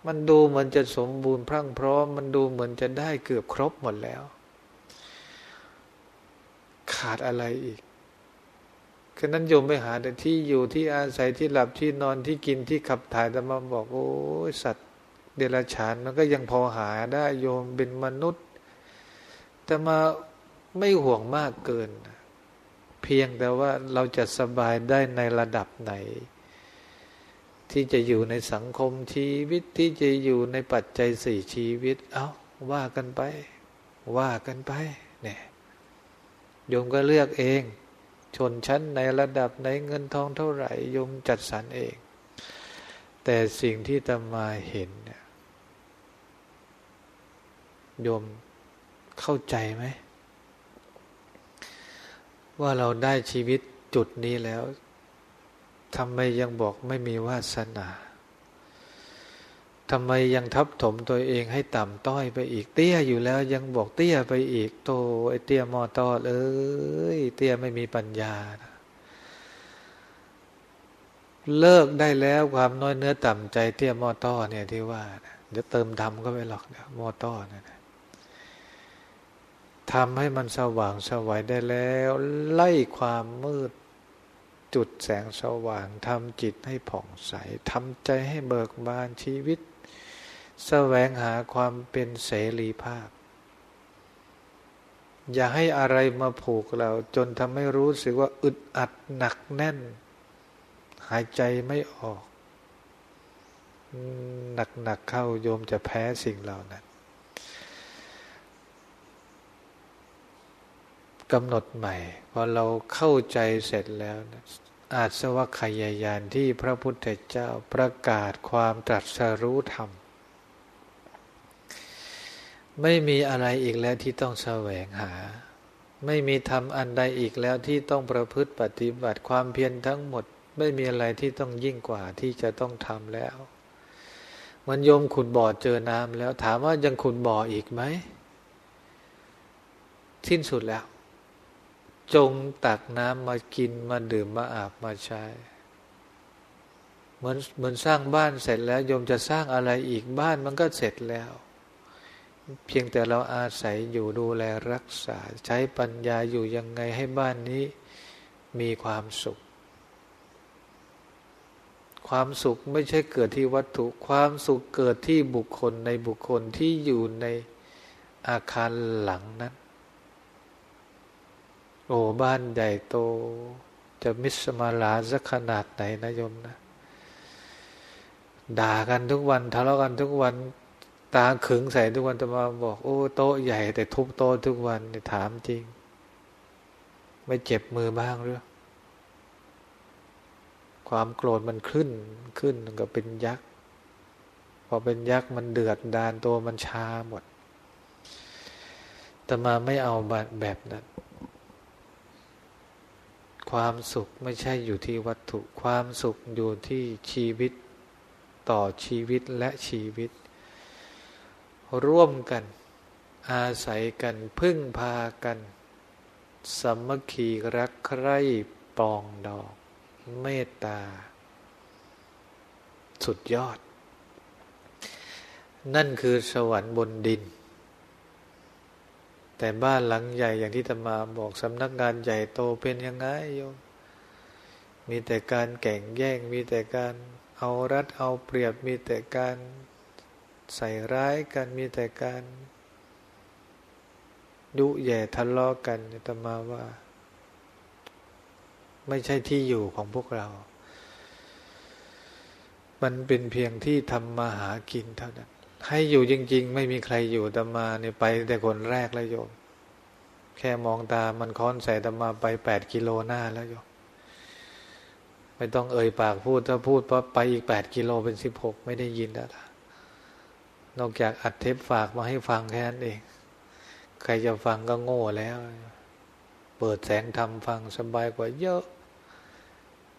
มันดูเหมือนจะสมบูรณ์พรั่งพร้อม มันดูเหมือนจะได้เกือบครบหมดแล้ว ขาดอะไรอีกฉะนั้นโยมไปหาแต่ที่อยู่ที่อาศัยที่หลับที่นอนที่กินที่ขับถ่ายแต่มาบอกโอ้ยสัตว์ เดรัจฉานมันก็ยังพอหาได้โยมเป็นมนุษย์ แต่มาไม่ห่วงมากเกินนะ เพียงแต่ว่าเราจะสบายได้ในระดับไหน ที่จะอยู่ในสังคมชีวิตที่จะอยู่ในปัจจัยสี่ชีวิต เอา้าว่ากันไป ว่ากันไปเนี่ยโยมก็เลือกเอง ชนชั้นในระดับไหนเงินทองเท่าไหร่โยมจัดสรรเอง แต่สิ่งที่ตมาเห็นเนี่ยโยมเข้าใจไหม ว่าเราได้ชีวิตจุดนี้แล้วทำไมยังบอกไม่มีวาสนาทำไมยังทับถมตัวเองให้ต่ำต้อยไปอีกเตี้ยอยู่แล้ว ยังบอกเตี้ยไปอีกโตไอเตี้ยมอตอเอ้ยเตี้ยไม่มีปัญญานะเลิกได้แล้วความน้อยเนื้อต่ำใจเตี้ยมอต้อเนี่ยที่ว่าเดี๋ยวเติมดำก็ไปหรอกเดี๋ยมอต้อเนี่ย ทำให้มันสว่างสวัยได้แล้ว ไล่ความมืด จุดแสงสว่างทำจิตให้ผ่องใสทำใจให้เบิกบานชีวิตสแสวงหาความเป็นเสรีภาพ อย่าให้อะไรมาผูกเรา จนทำให้รู้สึกว่าอึดอัดหนักแน่น หายใจไม่ออก หนักๆเข้าโยมจะแพ้สิ่งเหล่านั้น กำหนดใหม่ พอเราเข้าใจเสร็จแล้วนะอาสวัคยายานที่พระพุทธเจ้าประกาศความตรัสรู้ธรรม ไม่มีอะไรอีกแล้วที่ต้องแสวงหา ไม่มีธรรมอันใดอีกแล้วที่ต้องประพฤติปฏิบัติความเพียรทั้งหมด ไม่มีอะไรที่ต้องยิ่งกว่าที่จะต้องทำแล้ว มันโยมขุดบ่อเจอน้ำแล้วถามว่ายังขุดบ่ออีกไหม สิ้นสุดแล้ว จงตักน้ำมากินมาดื่มมาอาบมาใช้ เหมือนเหมือนสร้างบ้านเสร็จแล้วโยมจะสร้างอะไรอีกบ้านมันก็เสร็จแล้ว เพียงแต่เราอาศัยอยู่ดูแลรักษา ใช้ปัญญาอยู่ยังไงให้บ้านนี้มีความสุข ความสุขไม่ใช่เกิดที่วัตถุ ความสุขเกิดที่บุคคลในบุคคลที่อยู่ในอาคารหลังนั้น โอ้บ้านใหญ่โต จะมิสมาลาสักขนาดไหนนะโยมนะ ด่ากันทุกวันทะเลาะกันทุกวัน ตาขึงใส่ทุกวันจะมาบอก โอ้โต๊ะใหญ่ แต่ทุบโต๊ะทุกวันถามจริง ไม่เจ็บมือบ้างหรือความโกรธมันขึ้นขึ้นก็เป็นยักษ์พอเป็นยักษ์มันเดือดดานตัวมันชาหมดแต่มาไม่เอาแบบนั้น ความสุขไม่ใช่อยู่ที่วัตถุ ความสุขอยู่ที่ชีวิตต่อชีวิตและชีวิต ร่วมกัน อาศัยกันพึ่งพากันสมัคคีรักใคร่ปองดองเมตตา สุดยอด นั่นคือสวรรค์บนดิน แต่บ้านหลังใหญ่อย่างที่ตมาบอกสำนักงานใหญ่โตเป็นยังไงโยมมีแต่การแข่งแย่ง มีแต่การเอารัดเอาเปรียบ มีแต่การใส่ร้ายกัน มีแต่การดุแย่ทะเลาะกันตมาว่า ไม่ใช่ที่อยู่ของพวกเรา มันเป็นเพียงที่ทำมาหากินเท่านั้น ให้อยู่จริง ๆ ไม่มีใครอยู่ตมาเนี่ยไปแต่คนแรกแล้วโยมแค่มองตามันค้อนใส่ตมาไปแปดกิโลหน้าแล้วโยมไม่ต้องเอ่ยปากพูดถ้าพูดเพราะไปอีกแปดกิโลเป็นสิบหกไม่ได้ยินแล้วนอกจากอัดเทปฝากมาให้ฟังแค่นั้นเอง ใครจะฟังก็โง่แล้ว เปิดแสงทำฟังสบายกว่าเยอะ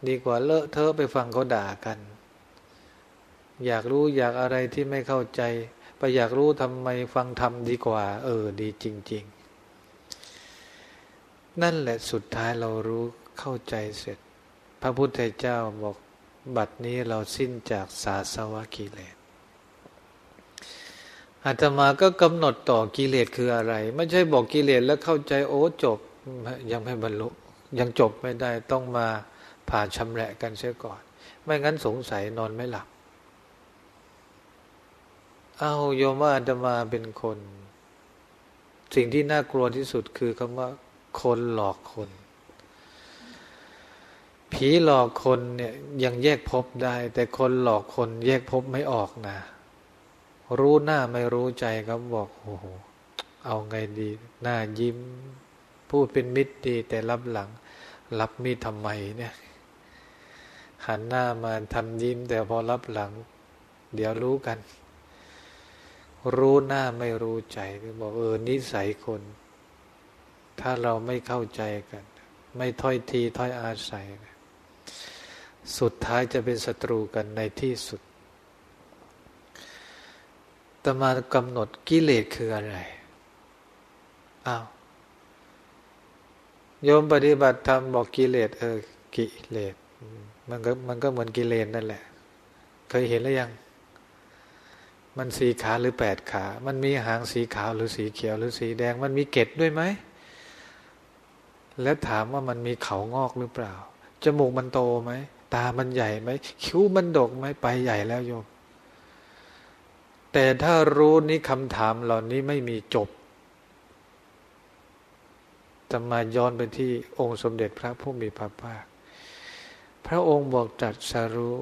ดีกว่าเลอะเทอะไปฟังเขาด่ากัน อยากรู้อยากอะไรที่ไม่เข้าใจ ไปอยากรู้ทำไมฟังทำดีกว่า เออ ดีจริง ๆ นั่นแหละสุดท้ายเรารู้เข้าใจเสร็จ พระพุทธเจ้าบอกบัดนี้เราสิ้นจากสาสวะกิเลสอาตมาก็กำหนดต่อกิเลสคืออะไร ไม่ใช่บอกกิเลสแล้วเข้าใจโอ้จบยังไม่บรรลุยังจบไม่ได้ต้องมาผ่าชำแหละกันเสียก่อน ไม่งั้นสงสัยนอนไม่หลับ เอาโยมว่าอาตมาเป็นคน สิ่งที่น่ากลัวที่สุดคือคำว่า คนหลอกคน ผีหลอกคนเนี่ยยังแยกพบได้ แต่คนหลอกคนแยกพบไม่ออกนะรู้หน้าไม่รู้ใจครับบอกโอ้โหเอาไงดี หน้ายิ้ม พูดเป็นมิตรดี แต่รับหลัง รับมีดทำไมเนี่ย หันหน้ามาทำยิ้ม แต่พอรับหลัง เดี๋ยวรู้กัน รู้หน้าไม่รู้ใจบอกเออนิสัยคน ถ้าเราไม่เข้าใจกัน ไม่ถ้อยทีถ้อยอาศัยสุดท้ายจะเป็นศัตรูกันในที่สุดตมากำหนดกิเลสคืออะไร อ้าว โยมปฏิบัติธรรมบอกกิเลสเออ กิเลส มันก็มันก็เหมือนกิเลนนั่นแหละ เคยเห็นหรือยัง มันสีขาหรือแปดขา มันมีหางสีขาวหรือสีเขียวหรือสีแดง มันมีเกล็ดด้วยไหม แล้วถามว่ามันมีเขางอกหรือเปล่า จมูกมันโตไหม ตามันใหญ่ไหม คิ้วมันดกไหม ไปใหญ่แล้วโยม แต่ถ้ารู้นี้คำถามเหล่านี้ไม่มีจบ จะมาย้อนไปที่องค์สมเด็จพระผู้มีพระภาค พระองค์บอกจัดสรู้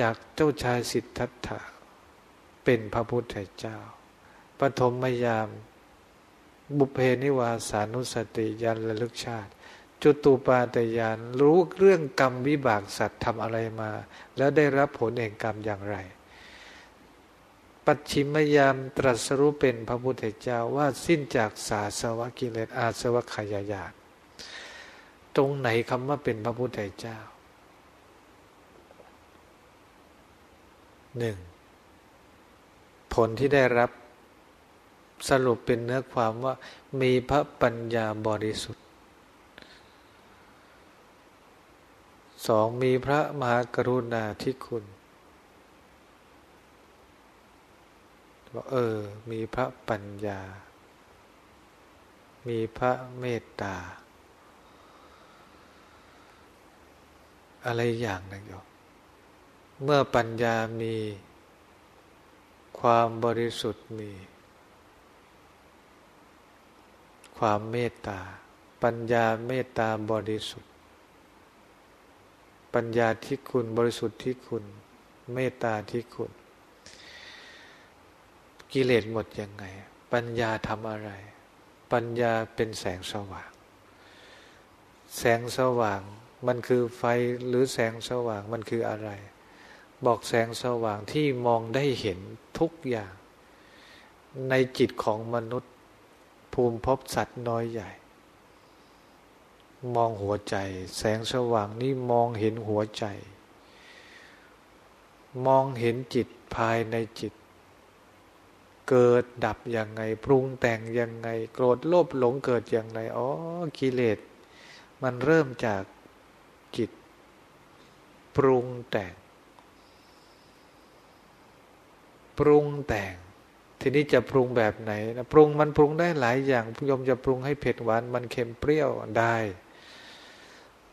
จากเจ้าชายสิทธัตถะ เป็นพระพุทธเจ้า ปฐมยาม บุเพนิวาสานุสติยันระลึกชาติ จุตูปาตยานรู้เรื่องกรรมวิบากสัตว์ทำอะไรมา แล้วได้รับผลแห่งกรรมอย่างไร ปัจฉิมยามตรัสรู้เป็นพระพุทธเจ้าว่าสิ้นจากสาสวะกิเลสอาสวะขยายานตรงไหนคำว่าเป็นพระพุทธเจ้าหนึ่ง ผลที่ได้รับสรุปเป็นเนื้อความว่ามีพระปัญญาบริสุทธิ์สองมีพระมหากรุณาธิคุณบอกเออ มีพระปัญญา มีพระเมตตา อะไรอย่างนึงอยู่เมื่อปัญญามี ความบริสุทธิ์มี ความเมตตา ปัญญาเมตตาบริสุทธิ์ ปัญญาที่คุณบริสุทธิ์ที่คุณ เมตตาที่คุณ กิเลสหมดยังไง ปัญญาทำอะไร ปัญญาเป็นแสงสว่าง แสงสว่างมันคือไฟหรือแสงสว่างมันคืออะไร บอกแสงสว่างที่มองได้เห็นทุกอย่าง ในจิตของมนุษย์ภูมิภพสัตว์น้อยใหญ่ มองหัวใจ แสงสว่างนี่มองเห็นหัวใจ มองเห็นจิตภายในจิต เกิดดับยังไง ปรุงแต่งยังไง โกรธโลภหลงเกิดอย่างไรอ๋อกิเลส มันเริ่มจากจิต ปรุงแต่ง ปรุงแต่ง ทีนี้จะปรุงแบบไหนนะปรุงมันปรุงได้หลายอย่างโยมจะปรุงให้เผ็ดหวานมันเค็มเปรี้ยวได้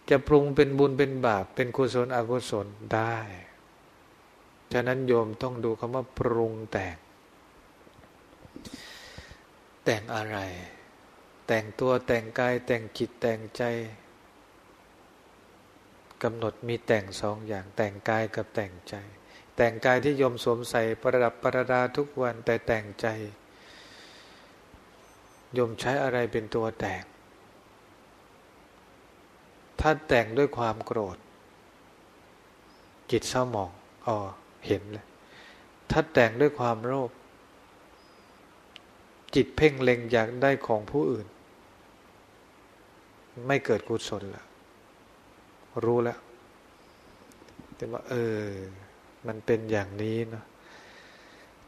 จะปรุงเป็นบุญเป็นบาป เป็นกุศลอกุศลได้ ฉะนั้นโยมต้องดูคำว่าปรุงแต่ง แต่งอะไร แต่งตัวแต่งกายแต่งจิตแต่งใจกำหนดมีแต่งสองอย่างแต่งกายกับแต่งใจ แต่งกายที่ยมสวมใส่ประดับประดาทุกวันแต่แต่งใจ ยมใช้อะไรเป็นตัวแต่ง ถ้าแต่งด้วยความโกรธ จิตเศร้าหมองอ๋อเห็นเลยถ้าแต่งด้วยความโลภจิตเพ่งเล็งอยากได้ของผู้อื่น ไม่เกิดกุศลละรู้แล้วแต่ว่า เออ มันเป็นอย่างนี้เนาะ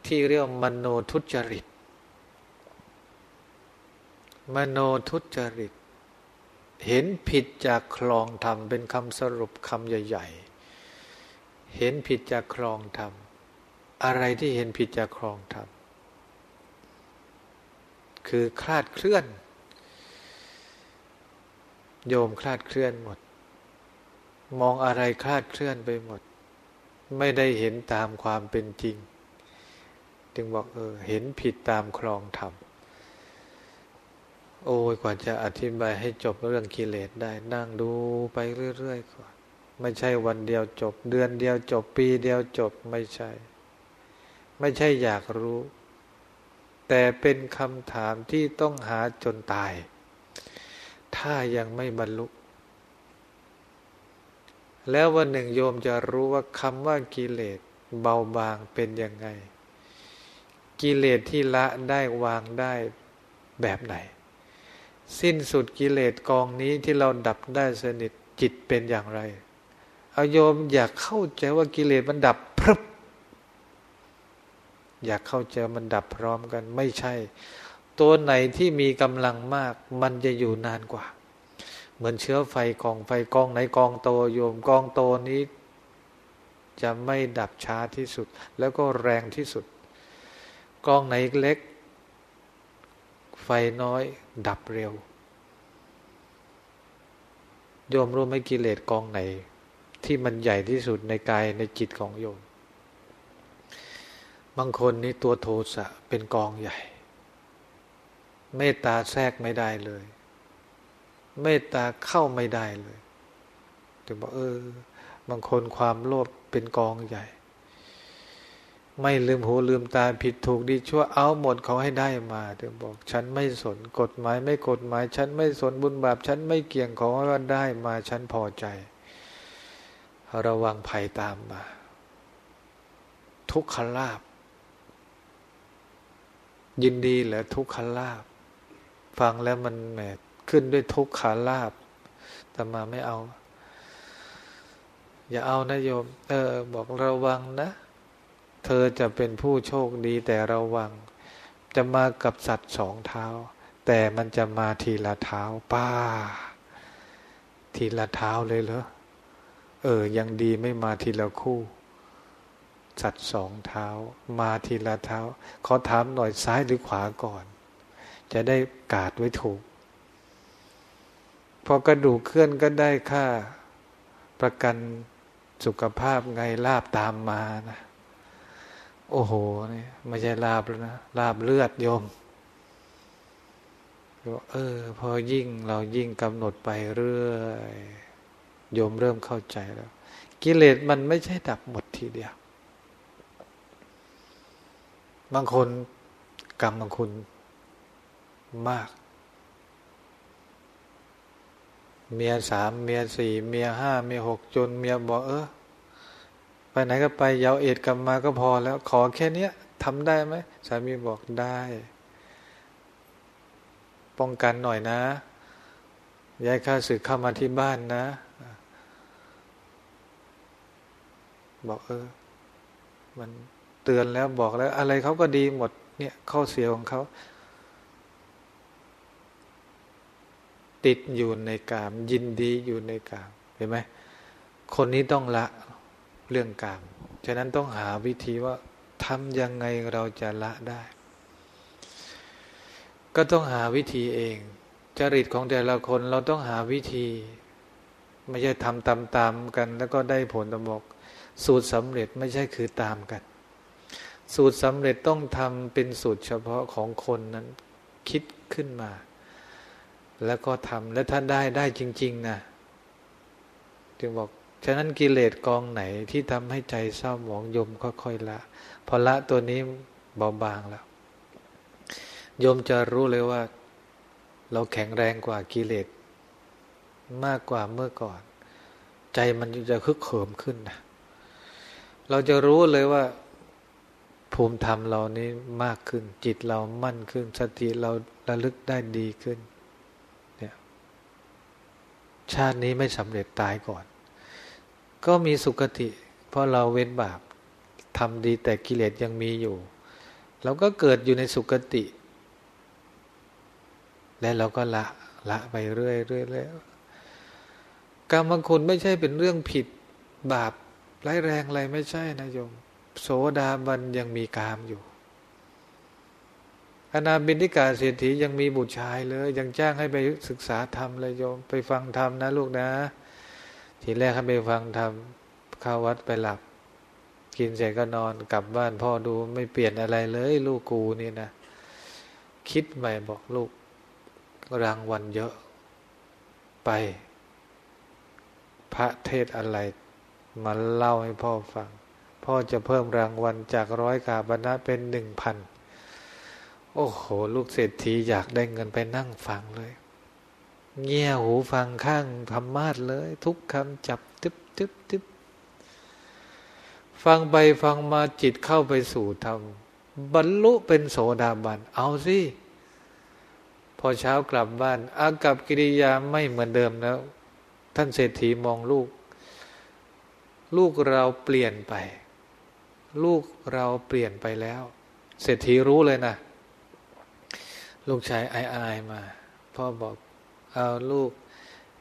ที่เรียกมโนทุจริต มโนทุจริต เห็นผิดจากคลองธรรมเป็นคำสรุปคำใหญ่ ๆ เห็นผิดจากคลองธรรม อะไรที่เห็นผิดจากคลองธรรม คือคลาดเคลื่อน โยมคลาดเคลื่อนหมด มองอะไรคลาดเคลื่อนไปหมด ไม่ได้เห็นตามความเป็นจริง จึงบอกเออเห็นผิดตามคลองธรรมโอ้ยกว่าจะอธิบายให้จบเรื่องกิเลสได้ นั่งดูไปเรื่อยๆก่อนไม่ใช่วันเดียวจบ เดือนเดียวจบปีเดียวจบไม่ใช่ ไม่ใช่อยากรู้ แต่เป็นคำถามที่ต้องหาจนตาย ถ้ายังไม่บรรลุ แล้ววันหนึ่งโยมจะรู้ว่าคำว่ากิเลสเบาบางเป็นยังไง กิเลสที่ละได้วางได้แบบไหน สิ้นสุดกิเลสกองนี้ที่เราดับได้สนิทจิตเป็นอย่างไร เอาโยมอยากเข้าใจว่ากิเลสมันดับพรึบอยากเข้าใจมันดับพร้อมกันไม่ใช่ ตัวไหนที่มีกำลังมาก มันจะอยู่นานกว่า เหมือนเชื้อไฟกองไฟกองไหนกองโตโยมกองโตนี้จะไม่ดับช้าที่สุด แล้วก็แรงที่สุด กองไหนเล็ก ไฟน้อยดับเร็ว โยมรู้ไหมกิเลสกองไหน ที่มันใหญ่ที่สุดในกายในจิตของโยม บางคนนี่ตัวโทสะเป็นกองใหญ่ เมตตาแทรกไม่ได้เลย เมตตาเข้าไม่ได้เลย ถึงบอกเออ บางคนความโลภเป็นกองใหญ่ ไม่ลืมหูลืมตาผิดถูกดีชั่วเอาหมดเขาให้ได้มา ถึงบอก ฉันไม่สนกฎหมายไม่กฎหมาย ฉันไม่สนบุญบาป ฉันไม่เกี่ยงของว่าได้มาฉันพอใจ ระวังภัยตามมา ทุกขลาบยินดีเหรอทุกขลาบ ฟังแล้วมันแหม ขึ้นด้วยทุกขาลาบแต่มาไม่เอา อย่าเอานะโยม เออ บอกระวังนะ เธอจะเป็นผู้โชคดีแต่ระวัง จะมากับสัตว์สองเท้า แต่มันจะมาทีละเท้า ป้า ทีละเท้าเลยเหรอเออ ยังดีไม่มาทีละคู่ สัตว์สองเท้า มาทีละเท้า ขอถามหน่อยซ้ายหรือขวาก่อน จะได้กาดไว้ถูก พอกระดูกเคลื่อนก็ได้ค่าประกันสุขภาพไงลาบตามมานะ โอ้โหนี่ไม่ใช่ลาบแล้วนะลาบเลือดโยมเออ พอยิ่งเรายิ่งกำหนดไปเรื่อยโยมเริ่มเข้าใจแล้ว กิเลสมันไม่ใช่ดับหมดทีเดียว บางคนกรรมบางคุณมาก เมียสามเมียสี่เมียห้าเมียหกจนเมียบอกเออไปไหนก็ไปยาวเอ็ดกลับมาก็พอแล้ว ขอแค่นี้ทำได้ไหมสามีบอกได้ ป้องกันหน่อยนะยายข้าศึกเข้ามาที่บ้านนะ บอกเออ มันเตือนแล้วบอกแล้ว อะไรเขาก็ดีหมด เนี่ยข้อเสียของเขา ติดอยู่ในกาม ยินดีอยู่ในกามเห็นไหมคนนี้ต้องละเรื่องกาม ฉะนั้นต้องหาวิธีว่าทำยังไงเราจะละได้ ก็ต้องหาวิธีเอง จริตของแต่ละคนเราต้องหาวิธี ไม่ใช่ทำตามๆกัน แล้วก็ได้ผลตบอกสูตรสำเร็จไม่ใช่คือตามกัน สูตรสำเร็จต้องทำเป็นสูตรเฉพาะของคนนั้น คิดขึ้นมา แล้วก็ทำและถ้าได้ได้จริง ๆนะจึงบอกฉะนั้นกิเลสกองไหนที่ทำให้ใจเศร้าหมองยมค่อยๆละพอละตัวนี้เบาบางแล้วยมจะรู้เลยว่า เราแข็งแรงกว่ากิเลสมากกว่าเมื่อก่อน ใจมันจะคึกเขิมขึ้นนะเราจะรู้เลยว่า ภูมิธรรมเรานี้มากขึ้น จิตเรามั่นขึ้น สติเราระลึกได้ดีขึ้น ชาตินี้ไม่สำเร็จตายก่อน ก็มีสุคติ เพราะเราเว้นบาปทำดีแต่กิเลสยังมีอยู่ เราก็เกิดอยู่ในสุคติ และเราก็ละละไปเรื่อยเรื่อยแล้วกรรมคุณไม่ใช่เป็นเรื่องผิดบาปร้ายแรงอะไรไม่ใช่นะโยม โสดาบันยังมีกามอยู่ อนาบินิกาเศรษฐียังมีบุตรชายเลย ยังจ้างให้ไปศึกษาธรรมเลยโยมไปฟังธรรมนะลูกนะ ทีแรกให้ไปฟังธรรมเข้าวัดไปหลับ กินเสร็จก็นอนกลับบ้านพ่อดูไม่เปลี่ยนอะไรเลย ลูกกูนี่นะ คิดใหม่บอกลูกรางวัลเยอะไป พระเทศอะไรมาเล่าให้พ่อฟัง พ่อจะเพิ่มรางวัลจากร้อยกาบรรณะเป็นหนึ่งพัน โอ้โห ลูกเศรษฐีอยากได้เงินไปนั่งฟังเลย เงี่ยหูฟังข้างธรรมาสเลย ทุกคำจับตึ๊บตึ๊บตึ๊บฟังไปฟังมาจิตเข้าไปสู่ธรรม บรรลุเป็นโสดาบัน เอาสิพอเช้ากลับบ้าน อากับกิริยาไม่เหมือนเดิมแล้ว ท่านเศรษฐีมองลูก ลูกเราเปลี่ยนไป ลูกเราเปลี่ยนไปแล้ว เศรษฐีรู้เลยนะ ลูกชายอายอายมา พ่อบอกเอาลูก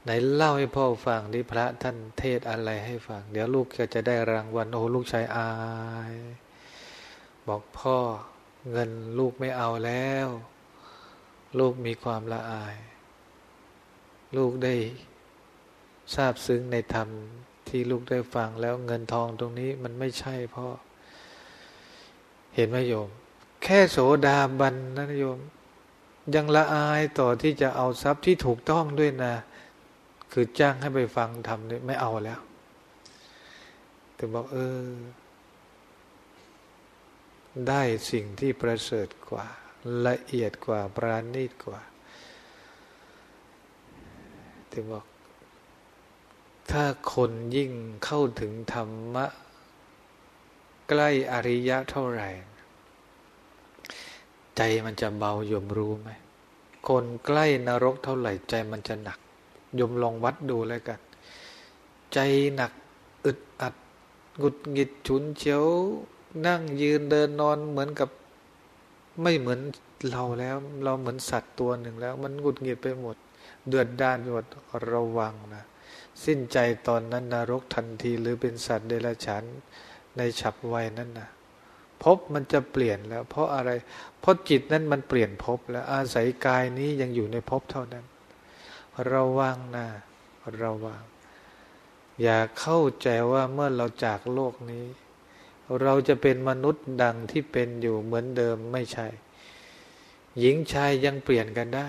ไหนเล่าให้พ่อฟังที่พระท่านเทศอะไรให้ฟัง เดี๋ยวลูกก็จะได้รางวัลโอ้ลูกชายอาย บอกพ่อเงินลูกไม่เอาแล้ว ลูกมีความละอาย ลูกได้ทราบซึ้งในธรรมที่ลูกได้ฟังแล้วเงินทองตรงนี้มันไม่ใช่พ่อ เห็นไหมโยม แค่โสดาบันนะโยม ยังละอายต่อที่จะเอาทรัพย์ที่ถูกต้องด้วยนะ คือจ้างให้ไปฟังทำเนี่ยไม่เอาแล้วแต่บอกเออ ได้สิ่งที่ประเสริฐกว่า ละเอียดกว่าปราณีตกว่าถึงบอก ถ้าคนยิ่งเข้าถึงธรรมะ ใกล้อริยะเท่าไหร่ ใจมันจะเบายมรู้ไหม คนใกล้นรกเท่าไหร่ใจมันจะหนักยมลองวัดดูแล้วกัน ใจหนักอึดอัดหงุดหงิดฉุนเฉียว นั่งยืนเดินนอนเหมือนกับไม่เหมือนเราแล้ว เราเหมือนสัตว์ตัวหนึ่งแล้ว มันหงุดหงิดไปหมด เดือดด้านไปหมดระวังนะสิ้นใจตอนนั้นนรกทันทีหรือเป็นสัตว์เดรัจฉานในฉับไวนั้นนะ ภพมันจะเปลี่ยนแล้ว เพราะอะไร เพราะจิตนั้นมันเปลี่ยนภพแล้ว อาศัยกายนี้ยังอยู่ในภพเท่านั้น ระวังนะระวัง อย่าเข้าใจว่าเมื่อเราจากโลกนี้ เราจะเป็นมนุษย์ดังที่เป็นอยู่เหมือนเดิมไม่ใช่ หญิงชายยังเปลี่ยนกันได้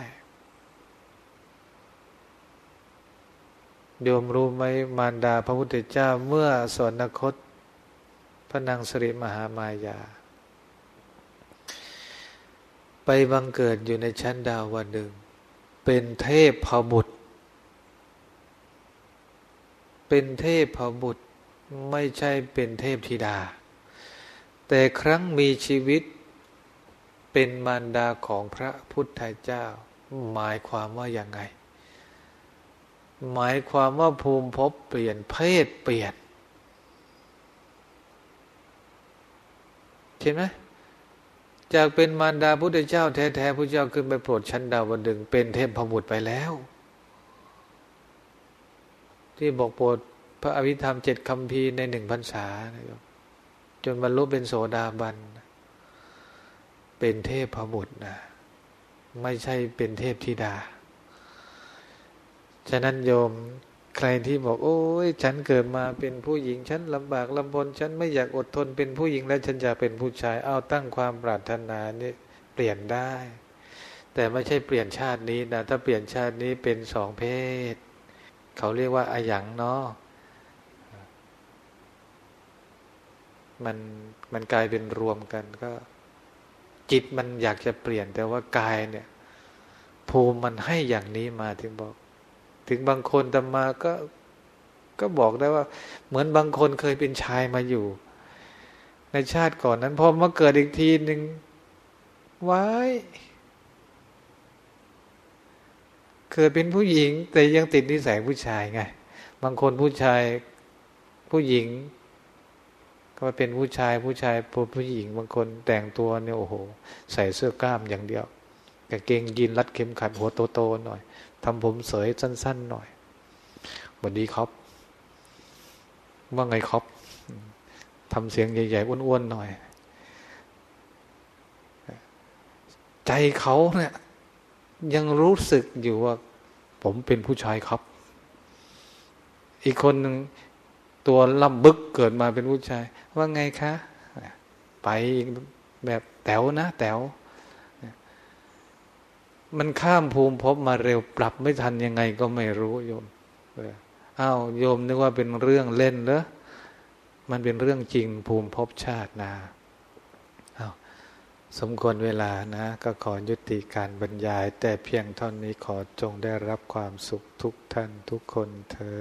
โยมรู้ไหมมารดาพระพุทธเจ้าเมื่อสวนคต พระนางสริมหามายา ไปบังเกิดอยู่ในชั้นดาววันหนึ่ง เป็นเทพพบุตร เป็นเทพพบุตรไม่ใช่เป็นเทพธิดา แต่ครั้งมีชีวิตเป็นมารดาของพระพุทธเจ้า หมายความว่าอย่างไง หมายความว่าภูมิภพเปลี่ยนเพศเปลี่ยน เห็นไหมจากเป็นมารดาพุทธเจ้าแท้ๆพระเจ้าขึ้นไปโปรดชั้นดาวดึงเป็นเทพพบุตรไปแล้ว ที่บอกโปรดพระอภิธรรมเจ็ดคำพีในหนึ่งพรรษาจนบรรลุเป็นโสดาบัน เป็นเทพพบุตรนะไม่ใช่เป็นเทพธิดา ฉะนั้นโยม ใครที่บอก โอ้ยฉันเกิดมาเป็นผู้หญิง ฉันลำบากลำบน ฉันไม่อยากอดทนเป็นผู้หญิงแล้วฉันจะเป็นผู้ชาย เอาตั้งความปรารถนานี่เปลี่ยนได้ แต่ไม่ใช่เปลี่ยนชาตินี้นะถ้าเปลี่ยนชาตินี้เป็นสองเพศ เขาเรียกว่าอายังเนาะมันมันกลายเป็นรวมกันก็ จิตมันอยากจะเปลี่ยน แต่ว่ากายเนี่ย ภูมิมันให้อย่างนี้มาถึงบอก ถึงบางคนตมาก็ก็บอกได้ว่า เหมือนบางคนเคยเป็นชายมาอยู่ ในชาติก่อนนั้นพอมาเกิดอีกทีหนึ่งไว้เคยเป็นผู้หญิง แต่ยังติดนิสัยผู้ชายไง บางคนผู้ชายผู้หญิง ก็มาเป็นผู้ชายผู้ชายผู้หญิง บางคนแต่งตัวเนี่ยโอ้โห ใส่เสื้อกล้ามอย่างเดียวกางเกงยีนรัดเข็มขัดหัวโตๆหน่อย ทำผมเสยสั้น ๆ หน่อยบดีครับ ว่าไงครับทำเสียงใหญ่ๆอ้วนๆหน่อย ใจเขาเนี่ยยังรู้สึกอยู่ว่า ผมเป็นผู้ชายครับ อีกคนหนึ่งตัวล่ำบึกเกิดมาเป็นผู้ชาย ว่าไงคะ ไปแบบแต๋วนะ แต๋ว มันข้ามภูมิภพมาเร็วปรับไม่ทันยังไงก็ไม่รู้โยมอ้าวโยมนึกว่าเป็นเรื่องเล่นเหรอมันเป็นเรื่องจริงภูมิภพชาตินะอ้าวสมควรเวลานะ ก็ขอยุติการบรรยาย แต่เพียงเท่านี้ขอจงได้รับความสุขทุกท่านทุกคนเทอ